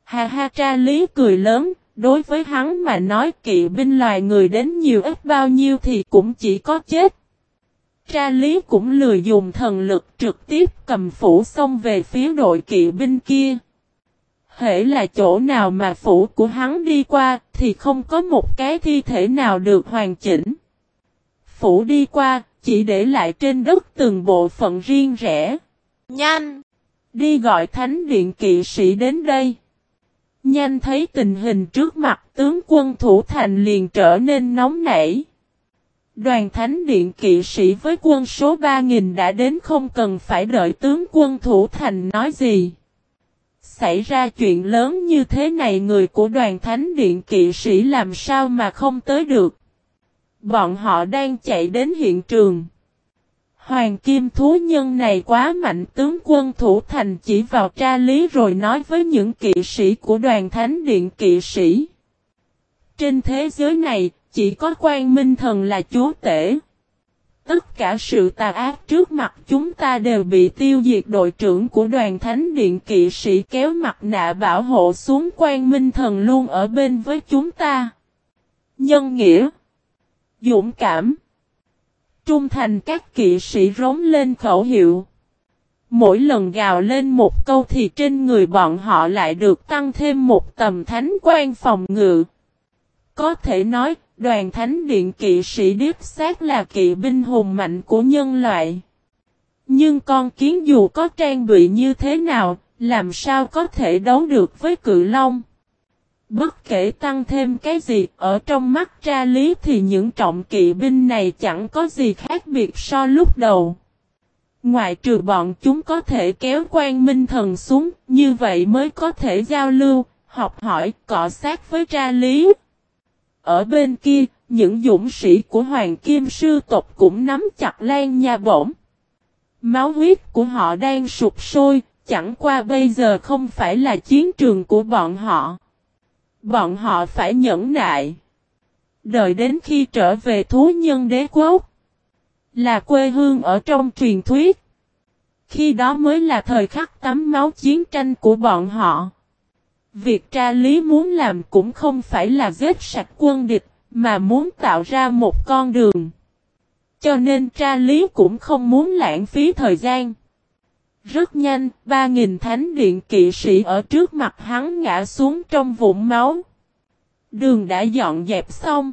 Ha ha tra lý cười lớn, đối với hắn mà nói kỵ binh loài người đến nhiều ít bao nhiêu thì cũng chỉ có chết. Tra lý cũng lười dùng thần lực trực tiếp cầm phủ xông về phía đội kỵ binh kia. Hễ là chỗ nào mà phủ của hắn đi qua thì không có một cái thi thể nào được hoàn chỉnh. Phủ đi qua, chỉ để lại trên đất từng bộ phận riêng rẽ. Nhanh! Đi gọi thánh điện kỵ sĩ đến đây. Nhanh thấy tình hình trước mặt tướng quân thủ thành liền trở nên nóng nảy. Đoàn thánh điện kỵ sĩ với quân số 3.000 đã đến không cần phải đợi tướng quân thủ thành nói gì. Xảy ra chuyện lớn như thế này người của đoàn thánh điện kỵ sĩ làm sao mà không tới được. Bọn họ đang chạy đến hiện trường. Hoàng kim thú nhân này quá mạnh tướng quân thủ thành chỉ vào tra lý rồi nói với những kỵ sĩ của đoàn thánh điện kỵ sĩ. Trên thế giới này, chỉ có quan minh thần là chúa tể. Tất cả sự tà ác trước mặt chúng ta đều bị tiêu diệt đội trưởng của đoàn thánh điện kỵ sĩ kéo mặt nạ bảo hộ xuống quan minh thần luôn ở bên với chúng ta. Nhân nghĩa Dũng cảm Trung thành các kỵ sĩ rống lên khẩu hiệu. Mỗi lần gào lên một câu thì trên người bọn họ lại được tăng thêm một tầm thánh quan phòng ngự. Có thể nói, đoàn thánh điện kỵ sĩ điếp xác là kỵ binh hùng mạnh của nhân loại. Nhưng con kiến dù có trang bị như thế nào, làm sao có thể đấu được với cự long? Bất kể tăng thêm cái gì, ở trong mắt tra lý thì những trọng kỵ binh này chẳng có gì khác biệt so lúc đầu. Ngoại trừ bọn chúng có thể kéo quan minh thần xuống, như vậy mới có thể giao lưu, học hỏi, cọ sát với tra lý. Ở bên kia, những dũng sĩ của Hoàng Kim Sư tộc cũng nắm chặt lan nha bổng. Máu huyết của họ đang sụp sôi, chẳng qua bây giờ không phải là chiến trường của bọn họ. Bọn họ phải nhẫn nại. Đợi đến khi trở về thú nhân đế quốc. Là quê hương ở trong truyền thuyết. Khi đó mới là thời khắc tắm máu chiến tranh của bọn họ. Việc tra lý muốn làm cũng không phải là giết sạch quân địch, mà muốn tạo ra một con đường. Cho nên tra lý cũng không muốn lãng phí thời gian. Rất nhanh, ba nghìn thánh điện kỵ sĩ ở trước mặt hắn ngã xuống trong vũng máu. Đường đã dọn dẹp xong.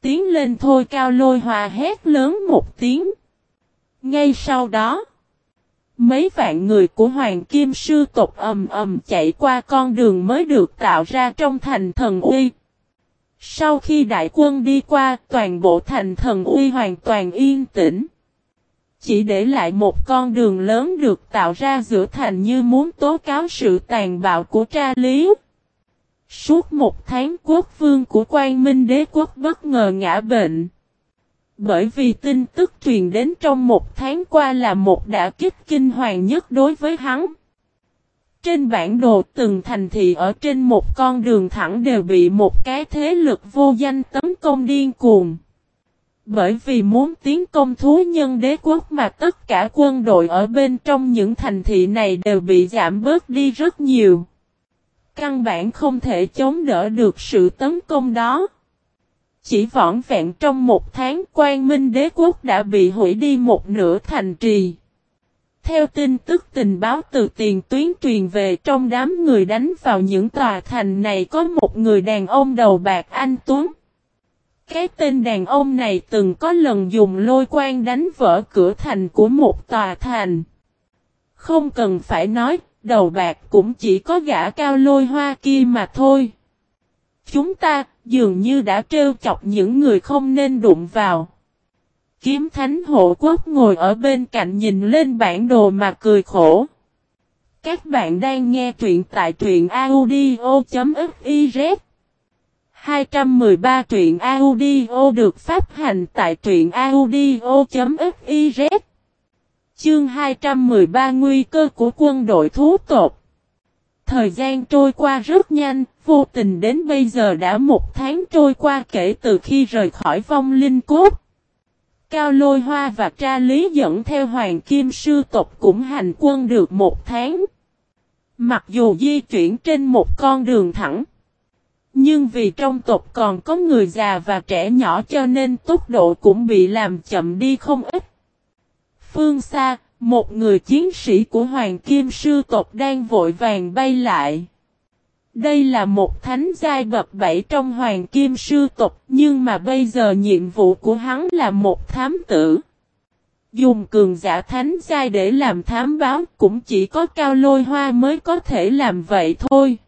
Tiến lên thôi cao lôi hòa hét lớn một tiếng. Ngay sau đó, mấy vạn người của Hoàng Kim Sư tộc ầm ầm chạy qua con đường mới được tạo ra trong thành thần uy. Sau khi đại quân đi qua, toàn bộ thành thần uy hoàn toàn yên tĩnh chỉ để lại một con đường lớn được tạo ra giữa thành như muốn tố cáo sự tàn bạo của tra lý. Suốt một tháng quốc vương của quan minh đế quốc bất ngờ ngã bệnh. Bởi vì tin tức truyền đến trong một tháng qua là một đả kích kinh hoàng nhất đối với hắn. Trên bản đồ, từng thành thị ở trên một con đường thẳng đều bị một cái thế lực vô danh tấn công điên cuồng. Bởi vì muốn tiến công thú nhân đế quốc mà tất cả quân đội ở bên trong những thành thị này đều bị giảm bớt đi rất nhiều. Căn bản không thể chống đỡ được sự tấn công đó. Chỉ vỏn vẹn trong một tháng quan minh đế quốc đã bị hủy đi một nửa thành trì. Theo tin tức tình báo từ tiền tuyến truyền về trong đám người đánh vào những tòa thành này có một người đàn ông đầu bạc anh Tuấn. Cái tên đàn ông này từng có lần dùng lôi quan đánh vỡ cửa thành của một tòa thành. Không cần phải nói, đầu bạc cũng chỉ có gã cao lôi hoa kia mà thôi. Chúng ta dường như đã trêu chọc những người không nên đụng vào. Kiếm thánh hộ quốc ngồi ở bên cạnh nhìn lên bản đồ mà cười khổ. Các bạn đang nghe truyện tại truyện audio.fiz 213 truyện audio được phát hành tại truyện audio.fiz Chương 213 Nguy cơ của quân đội thú tột Thời gian trôi qua rất nhanh, vô tình đến bây giờ đã một tháng trôi qua kể từ khi rời khỏi vong linh cốt. Cao Lôi Hoa và Tra Lý dẫn theo Hoàng Kim Sư tộc cũng hành quân được một tháng. Mặc dù di chuyển trên một con đường thẳng, nhưng vì trong tộc còn có người già và trẻ nhỏ cho nên tốc độ cũng bị làm chậm đi không ít. Phương xa, một người chiến sĩ của Hoàng Kim Sư tộc đang vội vàng bay lại. Đây là một thánh giai bậc bảy trong Hoàng Kim Sư tộc, nhưng mà bây giờ nhiệm vụ của hắn là một thám tử. Dùng cường giả thánh giai để làm thám báo cũng chỉ có cao lôi hoa mới có thể làm vậy thôi.